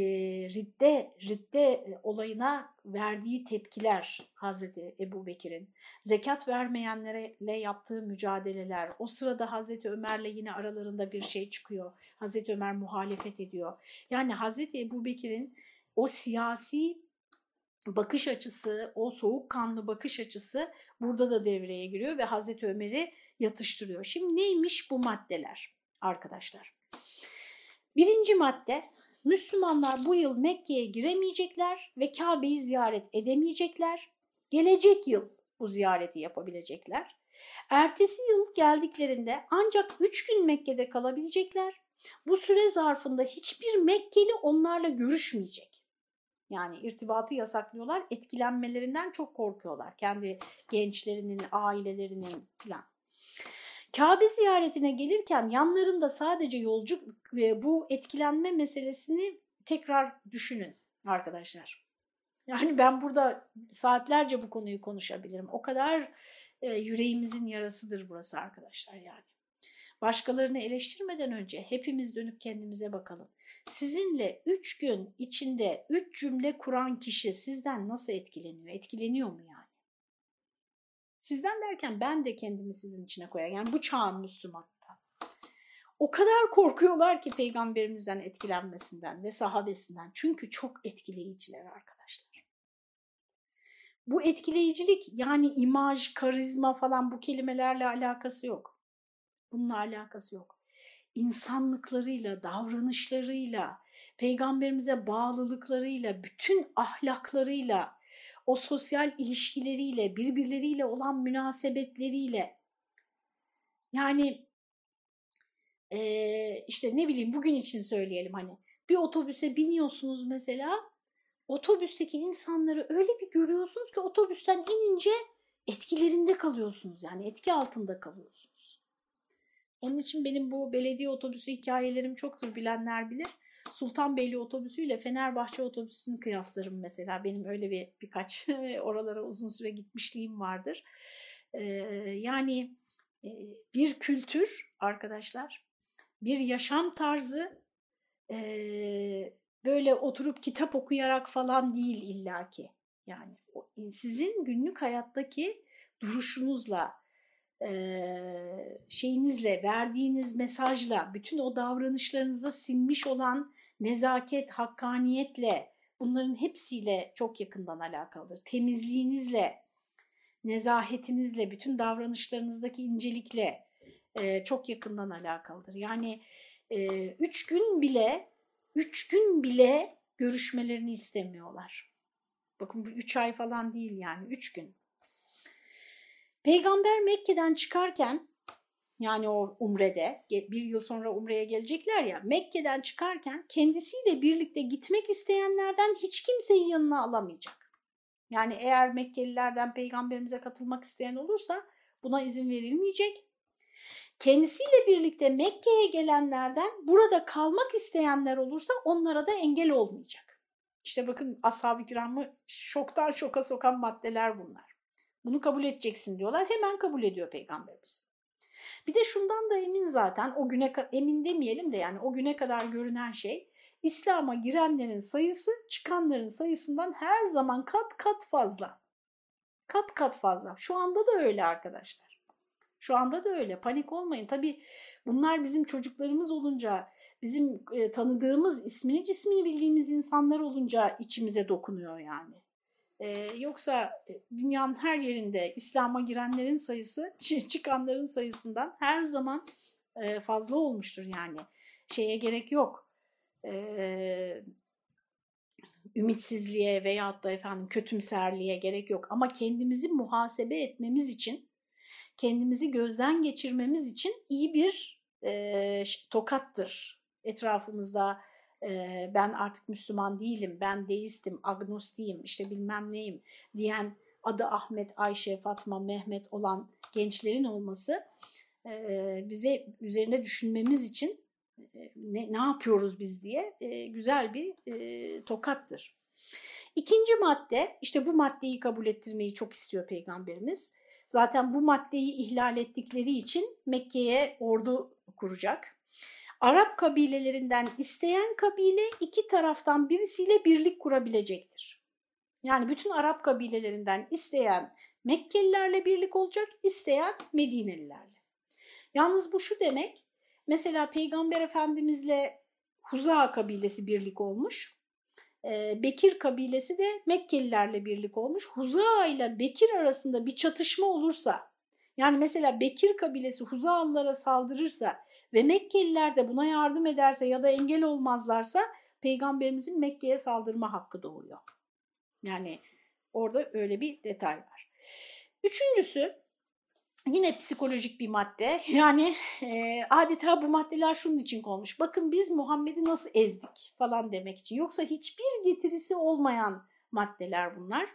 [SPEAKER 1] ridde, ridde olayına verdiği tepkiler Hazreti Ebu Bekir'in, zekat vermeyenlerle yaptığı mücadeleler, o sırada Hazreti Ömer'le yine aralarında bir şey çıkıyor. Hazreti Ömer muhalefet ediyor. Yani Hazreti Ebu Bekir'in o siyasi bakış açısı, o soğukkanlı bakış açısı burada da devreye giriyor ve Hazreti Ömer'i yatıştırıyor. Şimdi neymiş bu maddeler arkadaşlar? Birinci madde, Müslümanlar bu yıl Mekke'ye giremeyecekler ve Kabe'yi ziyaret edemeyecekler. Gelecek yıl bu ziyareti yapabilecekler. Ertesi yıl geldiklerinde ancak üç gün Mekke'de kalabilecekler. Bu süre zarfında hiçbir Mekkeli onlarla görüşmeyecek. Yani irtibatı yasaklıyorlar, etkilenmelerinden çok korkuyorlar. Kendi gençlerinin, ailelerinin falan. Kabe ziyaretine gelirken yanlarında sadece yolcu ve bu etkilenme meselesini tekrar düşünün arkadaşlar. Yani ben burada saatlerce bu konuyu konuşabilirim. O kadar e, yüreğimizin yarasıdır burası arkadaşlar yani. Başkalarını eleştirmeden önce hepimiz dönüp kendimize bakalım. Sizinle üç gün içinde üç cümle kuran kişi sizden nasıl etkileniyor? Etkileniyor mu yani? Sizden derken ben de kendimi sizin içine koyar. Yani bu çağın Müslümanlıktan. O kadar korkuyorlar ki peygamberimizden etkilenmesinden ve sahabesinden. Çünkü çok etkileyiciler arkadaşlar. Bu etkileyicilik yani imaj, karizma falan bu kelimelerle alakası yok. Bununla alakası yok. İnsanlıklarıyla, davranışlarıyla, peygamberimize bağlılıklarıyla, bütün ahlaklarıyla, o sosyal ilişkileriyle, birbirleriyle olan münasebetleriyle yani e, işte ne bileyim bugün için söyleyelim hani bir otobüse biniyorsunuz mesela otobüsteki insanları öyle bir görüyorsunuz ki otobüsten inince etkilerinde kalıyorsunuz yani etki altında kalıyorsunuz. Onun için benim bu belediye otobüsü hikayelerim çoktur bilenler bilir. Sultanbeyli otobüsüyle Fenerbahçe otobüsünü kıyaslarım mesela. Benim öyle bir birkaç oralara uzun süre gitmişliğim vardır. Ee, yani e, bir kültür arkadaşlar, bir yaşam tarzı e, böyle oturup kitap okuyarak falan değil illaki. Yani sizin günlük hayattaki duruşunuzla, şeyinizle, verdiğiniz mesajla, bütün o davranışlarınıza sinmiş olan nezaket, hakkaniyetle bunların hepsiyle çok yakından alakalıdır. Temizliğinizle, nezahetinizle, bütün davranışlarınızdaki incelikle e, çok yakından alakalıdır. Yani e, üç gün bile, üç gün bile görüşmelerini istemiyorlar. Bakın bu üç ay falan değil yani, üç gün. Peygamber Mekke'den çıkarken yani o umrede bir yıl sonra umreye gelecekler ya Mekke'den çıkarken kendisiyle birlikte gitmek isteyenlerden hiç kimseyi yanına alamayacak. Yani eğer Mekkelilerden peygamberimize katılmak isteyen olursa buna izin verilmeyecek. Kendisiyle birlikte Mekke'ye gelenlerden burada kalmak isteyenler olursa onlara da engel olmayacak. İşte bakın ashab-ı kiramı şoktan şoka sokan maddeler bunlar. Bunu kabul edeceksin diyorlar. Hemen kabul ediyor peygamberimiz. Bir de şundan da emin zaten o güne emin demeyelim de yani o güne kadar görünen şey İslam'a girenlerin sayısı çıkanların sayısından her zaman kat kat fazla. Kat kat fazla. Şu anda da öyle arkadaşlar. Şu anda da öyle. Panik olmayın. Tabii bunlar bizim çocuklarımız olunca, bizim e, tanıdığımız, ismini cismini bildiğimiz insanlar olunca içimize dokunuyor yani. Ee, yoksa e, dünyanın her yerinde İslam'a girenlerin sayısı çıkanların sayısından her zaman e, fazla olmuştur yani. Şeye gerek yok. Ee, ümitsizliğe veyahut da efendim kötümserliğe gerek yok. Ama kendimizi muhasebe etmemiz için, kendimizi gözden geçirmemiz için iyi bir e, tokattır. Etrafımızda ben artık Müslüman değilim, ben deistim, agnostiyim, işte bilmem neyim diyen adı Ahmet, Ayşe, Fatma, Mehmet olan gençlerin olması bize üzerine düşünmemiz için ne, ne yapıyoruz biz diye güzel bir tokattır. İkinci madde, işte bu maddeyi kabul ettirmeyi çok istiyor Peygamberimiz. Zaten bu maddeyi ihlal ettikleri için Mekke'ye ordu kuracak. Arap kabilelerinden isteyen kabile iki taraftan birisiyle birlik kurabilecektir. Yani bütün Arap kabilelerinden isteyen Mekkelilerle birlik olacak, isteyen Medinelilerle. Yalnız bu şu demek, mesela Peygamber Efendimizle Huza kabilesi birlik olmuş, Bekir kabilesi de Mekkelilerle birlik olmuş. Huza ile Bekir arasında bir çatışma olursa, yani mesela Bekir kabilesi Huzalılara saldırırsa ve Mekkeliler de buna yardım ederse ya da engel olmazlarsa Peygamberimizin Mekke'ye saldırma hakkı doğuyor. Yani orada öyle bir detay var. Üçüncüsü yine psikolojik bir madde. Yani e, adeta bu maddeler şunun için konmuş. Bakın biz Muhammed'i nasıl ezdik falan demek için. Yoksa hiçbir getirisi olmayan maddeler bunlar.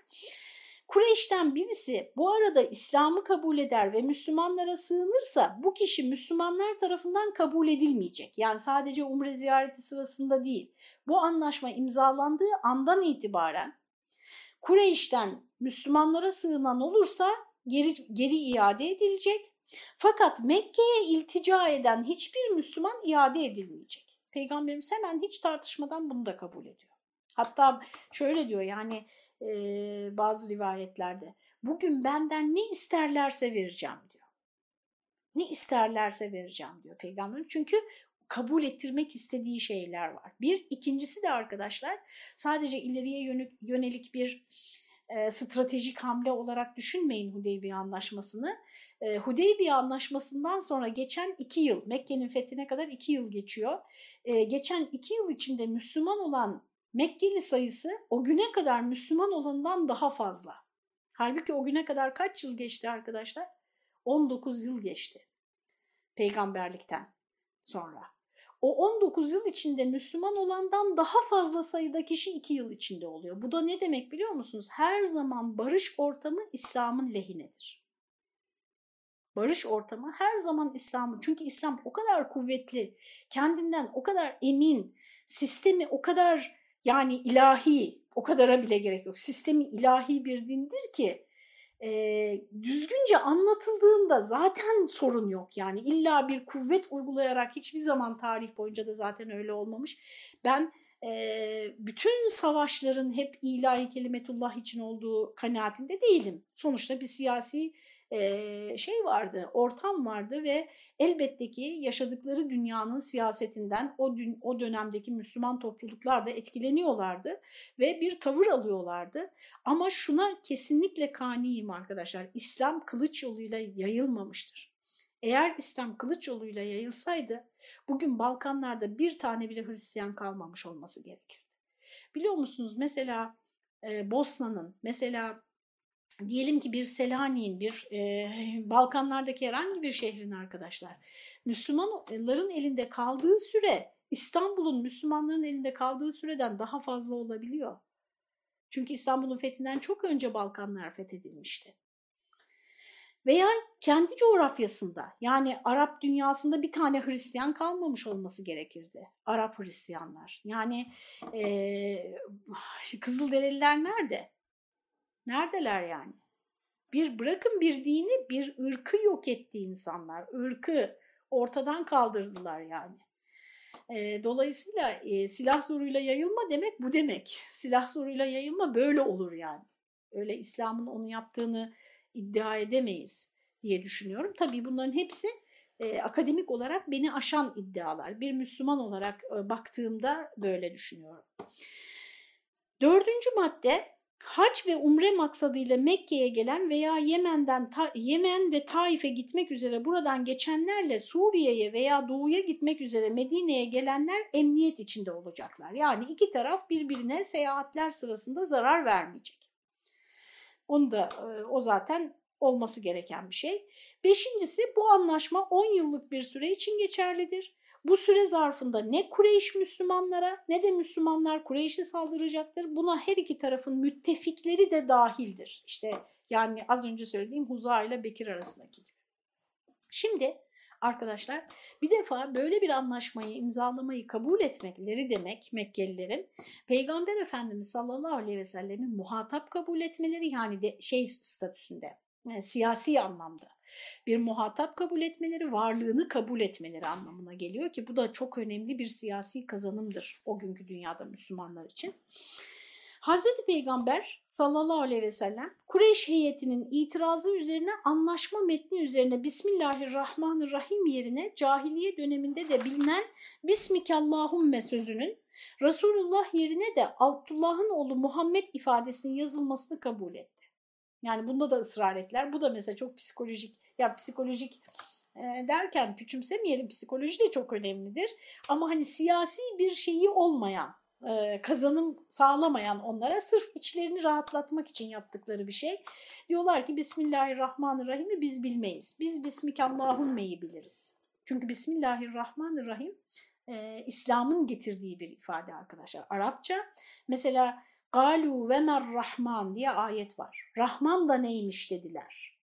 [SPEAKER 1] Kureyş'ten birisi bu arada İslam'ı kabul eder ve Müslümanlara sığınırsa bu kişi Müslümanlar tarafından kabul edilmeyecek. Yani sadece umre ziyareti sırasında değil. Bu anlaşma imzalandığı andan itibaren Kureyş'ten Müslümanlara sığınan olursa geri, geri iade edilecek. Fakat Mekke'ye iltica eden hiçbir Müslüman iade edilmeyecek. Peygamberimiz hemen hiç tartışmadan bunu da kabul ediyor. Hatta şöyle diyor yani e, bazı rivayetlerde bugün benden ne isterlerse vereceğim diyor. Ne isterlerse vereceğim diyor peygamberim. Çünkü kabul ettirmek istediği şeyler var. Bir, ikincisi de arkadaşlar sadece ileriye yönelik bir e, stratejik hamle olarak düşünmeyin Hudeybiye Anlaşması'nı. E, Hudeybiye Anlaşması'ndan sonra geçen iki yıl, Mekke'nin fethine kadar iki yıl geçiyor. E, geçen iki yıl içinde Müslüman olan Mekkeli sayısı o güne kadar Müslüman olandan daha fazla. Halbuki o güne kadar kaç yıl geçti arkadaşlar? 19 yıl geçti peygamberlikten sonra. O 19 yıl içinde Müslüman olandan daha fazla sayıda kişi 2 yıl içinde oluyor. Bu da ne demek biliyor musunuz? Her zaman barış ortamı İslam'ın lehinedir. Barış ortamı her zaman İslam'ın. Çünkü İslam o kadar kuvvetli, kendinden o kadar emin, sistemi o kadar yani ilahi, o kadara bile gerek yok. Sistemi ilahi bir dindir ki e, düzgünce anlatıldığında zaten sorun yok. Yani illa bir kuvvet uygulayarak hiçbir zaman tarih boyunca da zaten öyle olmamış. Ben e, bütün savaşların hep ilahi kelimetullah için olduğu kanaatinde değilim. Sonuçta bir siyasi şey vardı, ortam vardı ve elbette ki yaşadıkları dünyanın siyasetinden o, dün, o dönemdeki Müslüman topluluklar da etkileniyorlardı ve bir tavır alıyorlardı. Ama şuna kesinlikle kaniyim arkadaşlar, İslam kılıç yoluyla yayılmamıştır. Eğer İslam kılıç yoluyla yayılsaydı bugün Balkanlarda bir tane bile Hristiyan kalmamış olması gerekirdi. Biliyor musunuz mesela e, Bosna'nın, mesela diyelim ki bir Selanik'in, bir e, Balkanlardaki herhangi bir şehrin arkadaşlar, Müslümanların elinde kaldığı süre İstanbul'un Müslümanların elinde kaldığı süreden daha fazla olabiliyor. Çünkü İstanbul'un fethinden çok önce Balkanlar fethedilmişti. Veya kendi coğrafyasında yani Arap dünyasında bir tane Hristiyan kalmamış olması gerekirdi. Arap Hristiyanlar. Yani e, Kızılderililer nerede? Neredeler yani? Bir bırakın bir dini, bir ırkı yok etti insanlar. Irkı ortadan kaldırdılar yani. E, dolayısıyla e, silah zoruyla yayılma demek bu demek. Silah zoruyla yayılma böyle olur yani. Öyle İslam'ın onu yaptığını iddia edemeyiz diye düşünüyorum. Tabii bunların hepsi e, akademik olarak beni aşan iddialar. Bir Müslüman olarak e, baktığımda böyle düşünüyorum. Dördüncü madde hac ve umre maksadıyla Mekke'ye gelen veya Yemen'den Yemen ve Taif'e gitmek üzere buradan geçenlerle Suriye'ye veya Doğu'ya gitmek üzere Medine'ye gelenler emniyet içinde olacaklar. Yani iki taraf birbirine seyahatler sırasında zarar vermeyecek. Onu da e, o zaten olması gereken bir şey. Beşincisi bu anlaşma 10 yıllık bir süre için geçerlidir. Bu süre zarfında ne Kureyş Müslümanlara ne de Müslümanlar Kureyş'e saldıracaktır. Buna her iki tarafın müttefikleri de dahildir. İşte Yani az önce söylediğim Huza ile Bekir arasındaki. Şimdi arkadaşlar bir defa böyle bir anlaşmayı imzalamayı kabul etmekleri demek Mekkelilerin Peygamber Efendimiz sallallahu aleyhi ve sellemin muhatap kabul etmeleri yani de şey statüsünde yani siyasi anlamda bir muhatap kabul etmeleri, varlığını kabul etmeleri anlamına geliyor ki bu da çok önemli bir siyasi kazanımdır o günkü dünyada Müslümanlar için. Hazreti Peygamber sallallahu aleyhi ve sellem Kureyş heyetinin itirazı üzerine anlaşma metni üzerine Bismillahirrahmanirrahim yerine cahiliye döneminde de bilinen Bismikallahümme sözünün Resulullah yerine de Abdullah'ın oğlu Muhammed ifadesinin yazılmasını kabul etti. Yani bunda da ısrar ettiler. Bu da mesela çok psikolojik, ya psikolojik e, derken küçümsemeyelim psikoloji de çok önemlidir. Ama hani siyasi bir şeyi olmayan, e, kazanım sağlamayan onlara sırf içlerini rahatlatmak için yaptıkları bir şey. Diyorlar ki Bismillahirrahmanirrahim'i biz bilmeyiz. Biz Bismikallahümme'yi biliriz. Çünkü Bismillahirrahmanirrahim e, İslam'ın getirdiği bir ifade arkadaşlar. Arapça mesela Galu ve mer Rahman diye ayet var. Rahman da neymiş dediler.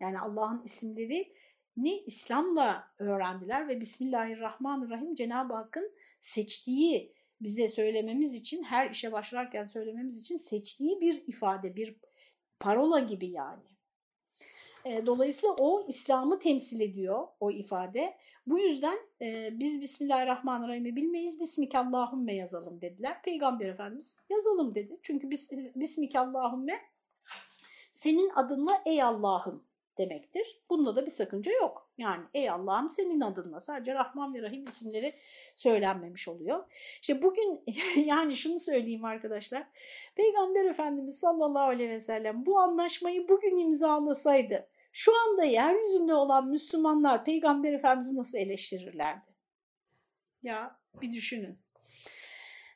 [SPEAKER 1] Yani Allah'ın isimleri ni İslam'la öğrendiler ve Bismillahirrahmanirrahim Cenab-ı Hakk'ın seçtiği bize söylememiz için her işe başlarken söylememiz için seçtiği bir ifade, bir parola gibi yani. Dolayısıyla o İslam'ı temsil ediyor o ifade. Bu yüzden e, biz Bismillahirrahmanirrahim'i bilmeyiz, Bismikallahümme yazalım dediler. Peygamber Efendimiz yazalım dedi. Çünkü bis, senin adınla ey Allah'ım demektir. Bunda da bir sakınca yok. Yani ey Allah'ım senin adınla sadece Rahman ve Rahim isimleri söylenmemiş oluyor. İşte bugün yani şunu söyleyeyim arkadaşlar. Peygamber Efendimiz sallallahu aleyhi ve sellem bu anlaşmayı bugün imzalasaydı şu anda yeryüzünde olan Müslümanlar Peygamber Efendimiz'i nasıl eleştirirlerdi? Ya bir düşünün.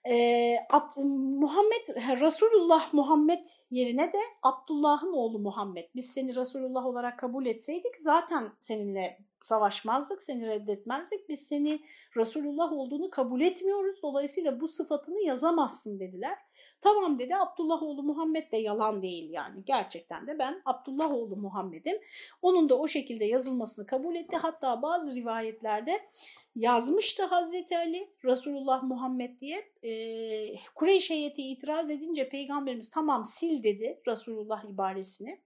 [SPEAKER 1] Ee, Muhammed Resulullah Muhammed yerine de Abdullah'ın oğlu Muhammed. Biz seni Resulullah olarak kabul etseydik zaten seninle savaşmazdık, seni reddetmezdik. Biz seni Resulullah olduğunu kabul etmiyoruz. Dolayısıyla bu sıfatını yazamazsın dediler. Tamam dedi Abdullah oğlu Muhammed de yalan değil yani. Gerçekten de ben Abdullah oğlu Muhammed'im. Onun da o şekilde yazılmasını kabul etti. Hatta bazı rivayetlerde yazmıştı Hazreti Ali Resulullah Muhammed diye. Ee, Kureyş heyeti itiraz edince peygamberimiz tamam sil dedi Resulullah ibaresini.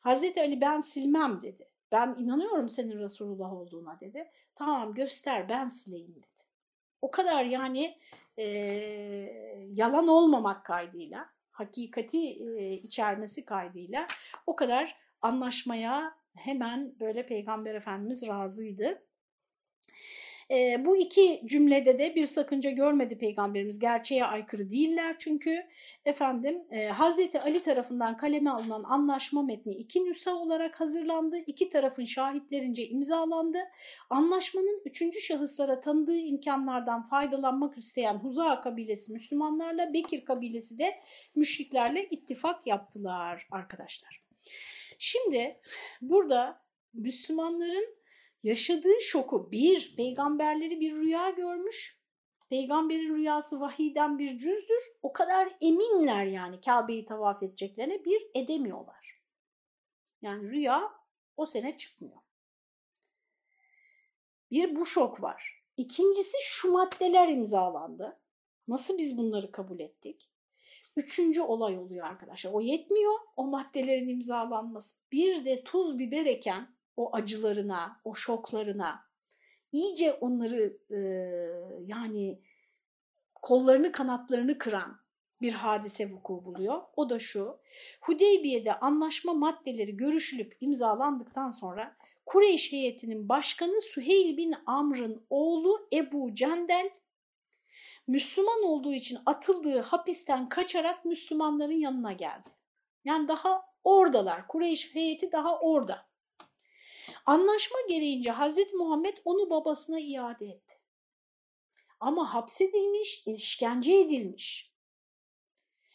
[SPEAKER 1] Hazreti Ali ben silmem dedi. Ben inanıyorum senin Resulullah olduğuna dedi. Tamam göster ben sileyim dedi. O kadar yani e, yalan olmamak kaydıyla, hakikati e, içermesi kaydıyla o kadar anlaşmaya hemen böyle Peygamber Efendimiz razıydı. E, bu iki cümlede de bir sakınca görmedi Peygamberimiz. Gerçeğe aykırı değiller çünkü efendim e, Hazreti Ali tarafından kaleme alınan anlaşma metni iki nüsa olarak hazırlandı. İki tarafın şahitlerince imzalandı. Anlaşmanın üçüncü şahıslara tanıdığı imkanlardan faydalanmak isteyen Huza kabilesi Müslümanlarla Bekir kabilesi de müşriklerle ittifak yaptılar arkadaşlar. Şimdi burada Müslümanların yaşadığı şoku bir, peygamberleri bir rüya görmüş. Peygamberin rüyası vahiyden bir cüzdür. O kadar eminler yani Kabe'yi tavaf edeceklerine bir edemiyorlar. Yani rüya o sene çıkmıyor. Bir bu şok var. İkincisi şu maddeler imzalandı. Nasıl biz bunları kabul ettik? Üçüncü olay oluyor arkadaşlar. O yetmiyor o maddelerin imzalanması. Bir de tuz biber eken o acılarına, o şoklarına iyice onları e, yani kollarını kanatlarını kıran bir hadise vuku buluyor. O da şu, Hudeybiye'de anlaşma maddeleri görüşülüp imzalandıktan sonra Kureyş heyetinin başkanı Süheyl bin Amr'ın oğlu Ebu Cendel, Müslüman olduğu için atıldığı hapisten kaçarak Müslümanların yanına geldi. Yani daha oradalar, Kureyş heyeti daha orada. Anlaşma gereğince Hazreti Muhammed onu babasına iade etti. Ama hapsedilmiş, işkence edilmiş.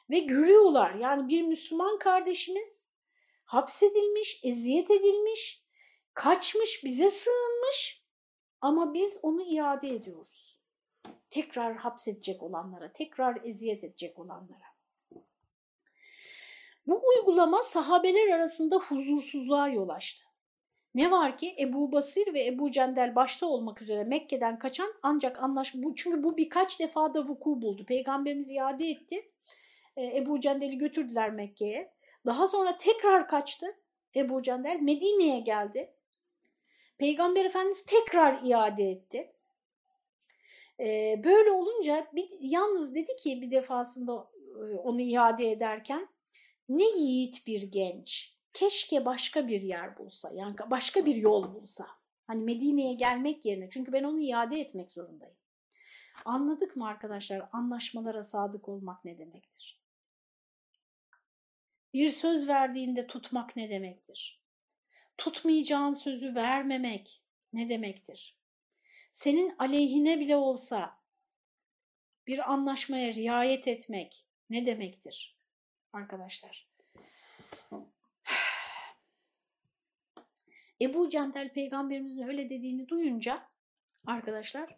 [SPEAKER 1] Ve görüyorlar yani bir Müslüman kardeşimiz hapsedilmiş, eziyet edilmiş, kaçmış, bize sığınmış ama biz onu iade ediyoruz. Tekrar hapsedecek olanlara, tekrar eziyet edecek olanlara. Bu uygulama sahabeler arasında huzursuzluğa yol açtı. Ne var ki Ebu Basir ve Ebu Cendel başta olmak üzere Mekke'den kaçan ancak anlaşma bu çünkü bu birkaç defa da vuku buldu. Peygamberimiz iade etti. E, Ebu Cendel'i götürdüler Mekke'ye. Daha sonra tekrar kaçtı. Ebu Cendel Medine'ye geldi. Peygamber Efendimiz tekrar iade etti. E, böyle olunca bir, yalnız dedi ki bir defasında e, onu iade ederken ne yiğit bir genç keşke başka bir yer bulsa, yani başka bir yol bulsa. Hani Medine'ye gelmek yerine çünkü ben onu iade etmek zorundayım. Anladık mı arkadaşlar? Anlaşmalara sadık olmak ne demektir? Bir söz verdiğinde tutmak ne demektir? Tutmayacağın sözü vermemek ne demektir? Senin aleyhine bile olsa bir anlaşmaya riayet etmek ne demektir? Arkadaşlar Ebu Cendel peygamberimizin öyle dediğini duyunca arkadaşlar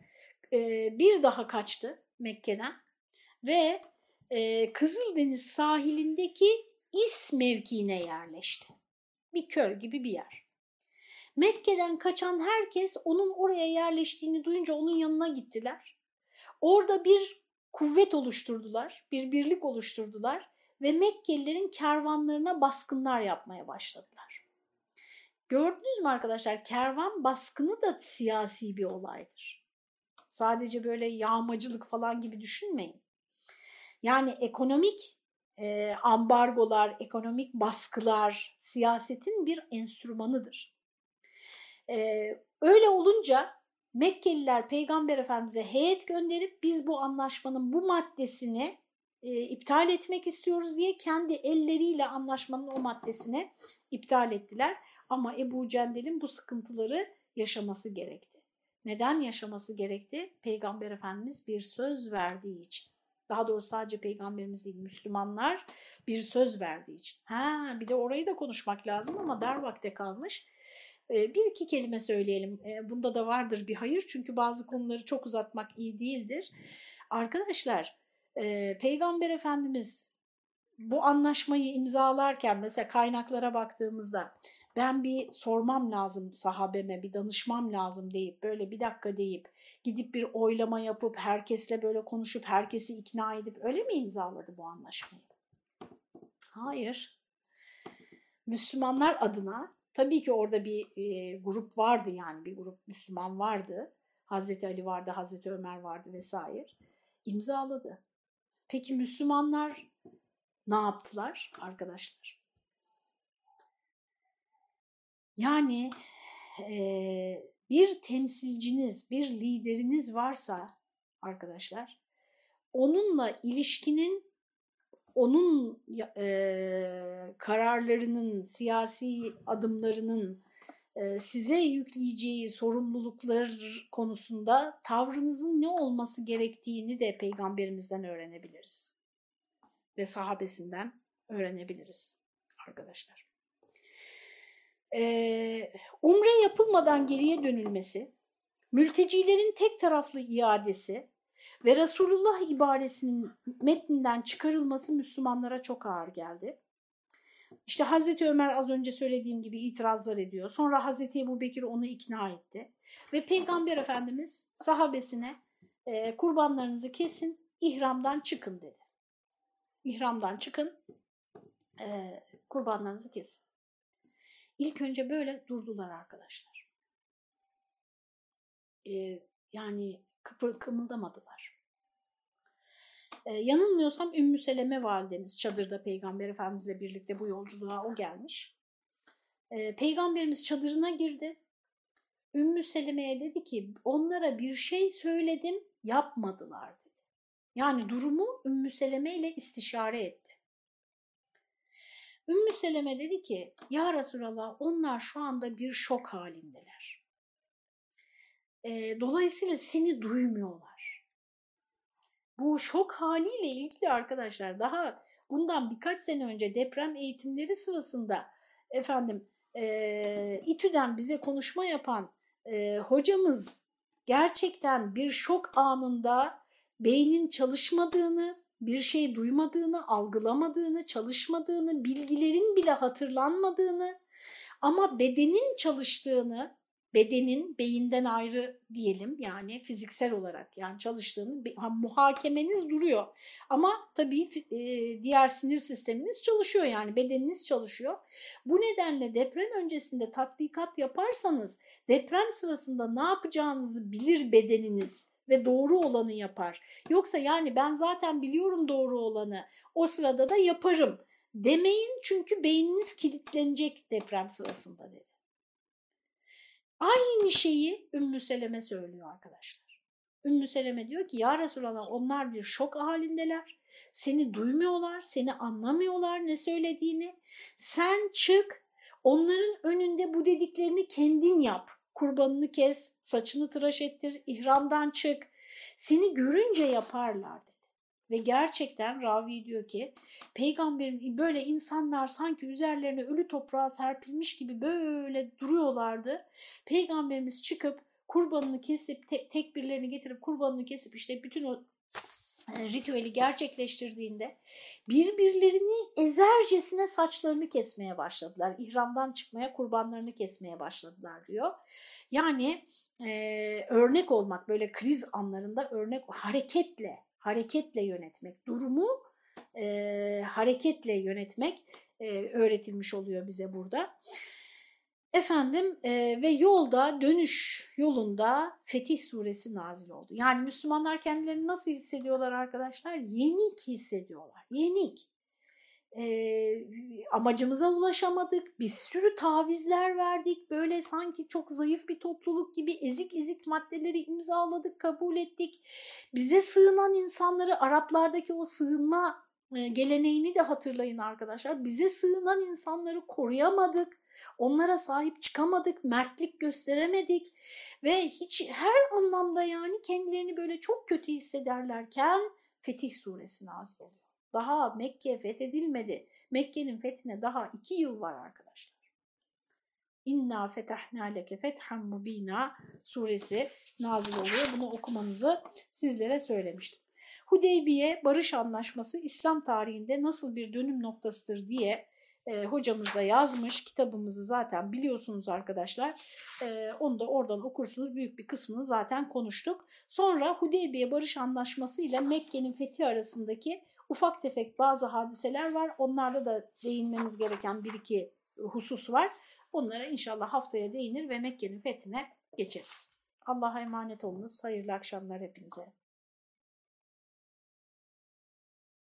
[SPEAKER 1] bir daha kaçtı Mekke'den ve Kızıldeniz sahilindeki İs mevkiine yerleşti. Bir köy gibi bir yer. Mekke'den kaçan herkes onun oraya yerleştiğini duyunca onun yanına gittiler. Orada bir kuvvet oluşturdular, bir birlik oluşturdular ve Mekkelilerin kervanlarına baskınlar yapmaya başladılar. Gördünüz mü arkadaşlar kervan baskını da siyasi bir olaydır. Sadece böyle yağmacılık falan gibi düşünmeyin. Yani ekonomik e, ambargolar, ekonomik baskılar siyasetin bir enstrümanıdır. E, öyle olunca Mekkeliler Peygamber Efendimiz'e heyet gönderip biz bu anlaşmanın bu maddesini e, iptal etmek istiyoruz diye kendi elleriyle anlaşmanın o maddesini iptal ettiler. Ama Ebu Cendel'in bu sıkıntıları yaşaması gerekti. Neden yaşaması gerekti? Peygamber Efendimiz bir söz verdiği için. Daha doğrusu sadece peygamberimiz değil Müslümanlar bir söz verdiği için. Ha, bir de orayı da konuşmak lazım ama dar vakte kalmış. Ee, bir iki kelime söyleyelim. Ee, bunda da vardır bir hayır çünkü bazı konuları çok uzatmak iyi değildir. Arkadaşlar e, Peygamber Efendimiz bu anlaşmayı imzalarken mesela kaynaklara baktığımızda ben bir sormam lazım sahabeme, bir danışmam lazım deyip böyle bir dakika deyip gidip bir oylama yapıp herkesle böyle konuşup herkesi ikna edip öyle mi imzaladı bu anlaşmayı? Hayır. Müslümanlar adına tabii ki orada bir e, grup vardı yani bir grup Müslüman vardı. Hazreti Ali vardı, Hazreti Ömer vardı vesaire. İmzaladı. Peki Müslümanlar ne yaptılar arkadaşlar? Yani e, bir temsilciniz, bir lideriniz varsa arkadaşlar, onunla ilişkinin, onun e, kararlarının, siyasi adımlarının e, size yükleyeceği sorumluluklar konusunda tavrınızın ne olması gerektiğini de peygamberimizden öğrenebiliriz. Ve sahabesinden öğrenebiliriz arkadaşlar e, umre yapılmadan geriye dönülmesi, mültecilerin tek taraflı iadesi ve Resulullah ibaresinin metninden çıkarılması Müslümanlara çok ağır geldi. İşte Hazreti Ömer az önce söylediğim gibi itirazlar ediyor. Sonra Hazreti Ebu Bekir onu ikna etti. Ve Peygamber Efendimiz sahabesine e, kurbanlarınızı kesin, ihramdan çıkın dedi. İhramdan çıkın, e, kurbanlarınızı kesin. İlk önce böyle durdular arkadaşlar. Ee, yani kıpır kımıldamadılar. Ee, yanılmıyorsam Ümmü Seleme validemiz çadırda Peygamber Efendimizle birlikte bu yolculuğa o gelmiş. Ee, Peygamberimiz çadırına girdi. Ümmü Seleme'ye dedi ki onlara bir şey söyledim yapmadılar dedi. Yani durumu Ümmü Seleme ile istişare etti. Ümmü Seleme dedi ki ya Resulallah onlar şu anda bir şok halindeler. E, dolayısıyla seni duymuyorlar. Bu şok haliyle ilgili arkadaşlar daha bundan birkaç sene önce deprem eğitimleri sırasında efendim e, İTÜ'den bize konuşma yapan e, hocamız gerçekten bir şok anında beynin çalışmadığını, bir şey duymadığını, algılamadığını, çalışmadığını, bilgilerin bile hatırlanmadığını ama bedenin çalıştığını, bedenin beyinden ayrı diyelim yani fiziksel olarak yani çalıştığını muhakemeniz duruyor. Ama tabii e, diğer sinir sisteminiz çalışıyor yani bedeniniz çalışıyor. Bu nedenle deprem öncesinde tatbikat yaparsanız deprem sırasında ne yapacağınızı bilir bedeniniz ve doğru olanı yapar. Yoksa yani ben zaten biliyorum doğru olanı o sırada da yaparım demeyin çünkü beyniniz kilitlenecek deprem sırasında dedi. Aynı şeyi Ümmü Seleme söylüyor arkadaşlar. Ümmü Seleme diyor ki ya Resulallah onlar bir şok halindeler. Seni duymuyorlar, seni anlamıyorlar ne söylediğini. Sen çık onların önünde bu dediklerini kendin yap. Kurbanını kes, saçını tıraş ettir, ihramdan çık. Seni görünce yaparlar dedi. Ve gerçekten Ravi diyor ki peygamberin böyle insanlar sanki üzerlerine ölü toprağa serpilmiş gibi böyle duruyorlardı. Peygamberimiz çıkıp kurbanını kesip te tekbirlerini getirip kurbanını kesip işte bütün o ritüeli gerçekleştirdiğinde birbirlerini ezercesine saçlarını kesmeye başladılar. İhramdan çıkmaya kurbanlarını kesmeye başladılar diyor. Yani e, örnek olmak böyle kriz anlarında örnek hareketle hareketle yönetmek, durumu e, hareketle yönetmek e, öğretilmiş oluyor bize burada. Efendim e, ve yolda dönüş yolunda Fetih suresi nazil oldu. Yani Müslümanlar kendilerini nasıl hissediyorlar arkadaşlar? Yenik hissediyorlar. Yenik e, amacımıza ulaşamadık, bir sürü tavizler verdik, böyle sanki çok zayıf bir topluluk gibi ezik ezik maddeleri imzaladık, kabul ettik. Bize sığınan insanları, Araplardaki o sığınma geleneğini de hatırlayın arkadaşlar. Bize sığınan insanları koruyamadık. Onlara sahip çıkamadık, mertlik gösteremedik ve hiç her anlamda yani kendilerini böyle çok kötü hissederlerken Fetih suresi nazil oluyor. Daha Mekke fethedilmedi. Mekke'nin fethine daha iki yıl var arkadaşlar. İnna fetahna leke fethan mubina suresi nazil oluyor. Bunu okumanızı sizlere söylemiştim. Hudeybiye Barış Anlaşması İslam tarihinde nasıl bir dönüm noktasıdır diye e, hocamız da yazmış. Kitabımızı zaten biliyorsunuz arkadaşlar. E, onu da oradan okursunuz. Büyük bir kısmını zaten konuştuk. Sonra Hudeybiye Barış Anlaşması ile Mekke'nin fethi arasındaki ufak tefek bazı hadiseler var. Onlarda da değinmemiz gereken bir iki husus var. Onlara inşallah haftaya değinir ve Mekke'nin fethine geçeriz. Allah'a emanet olunuz. Hayırlı akşamlar hepinize.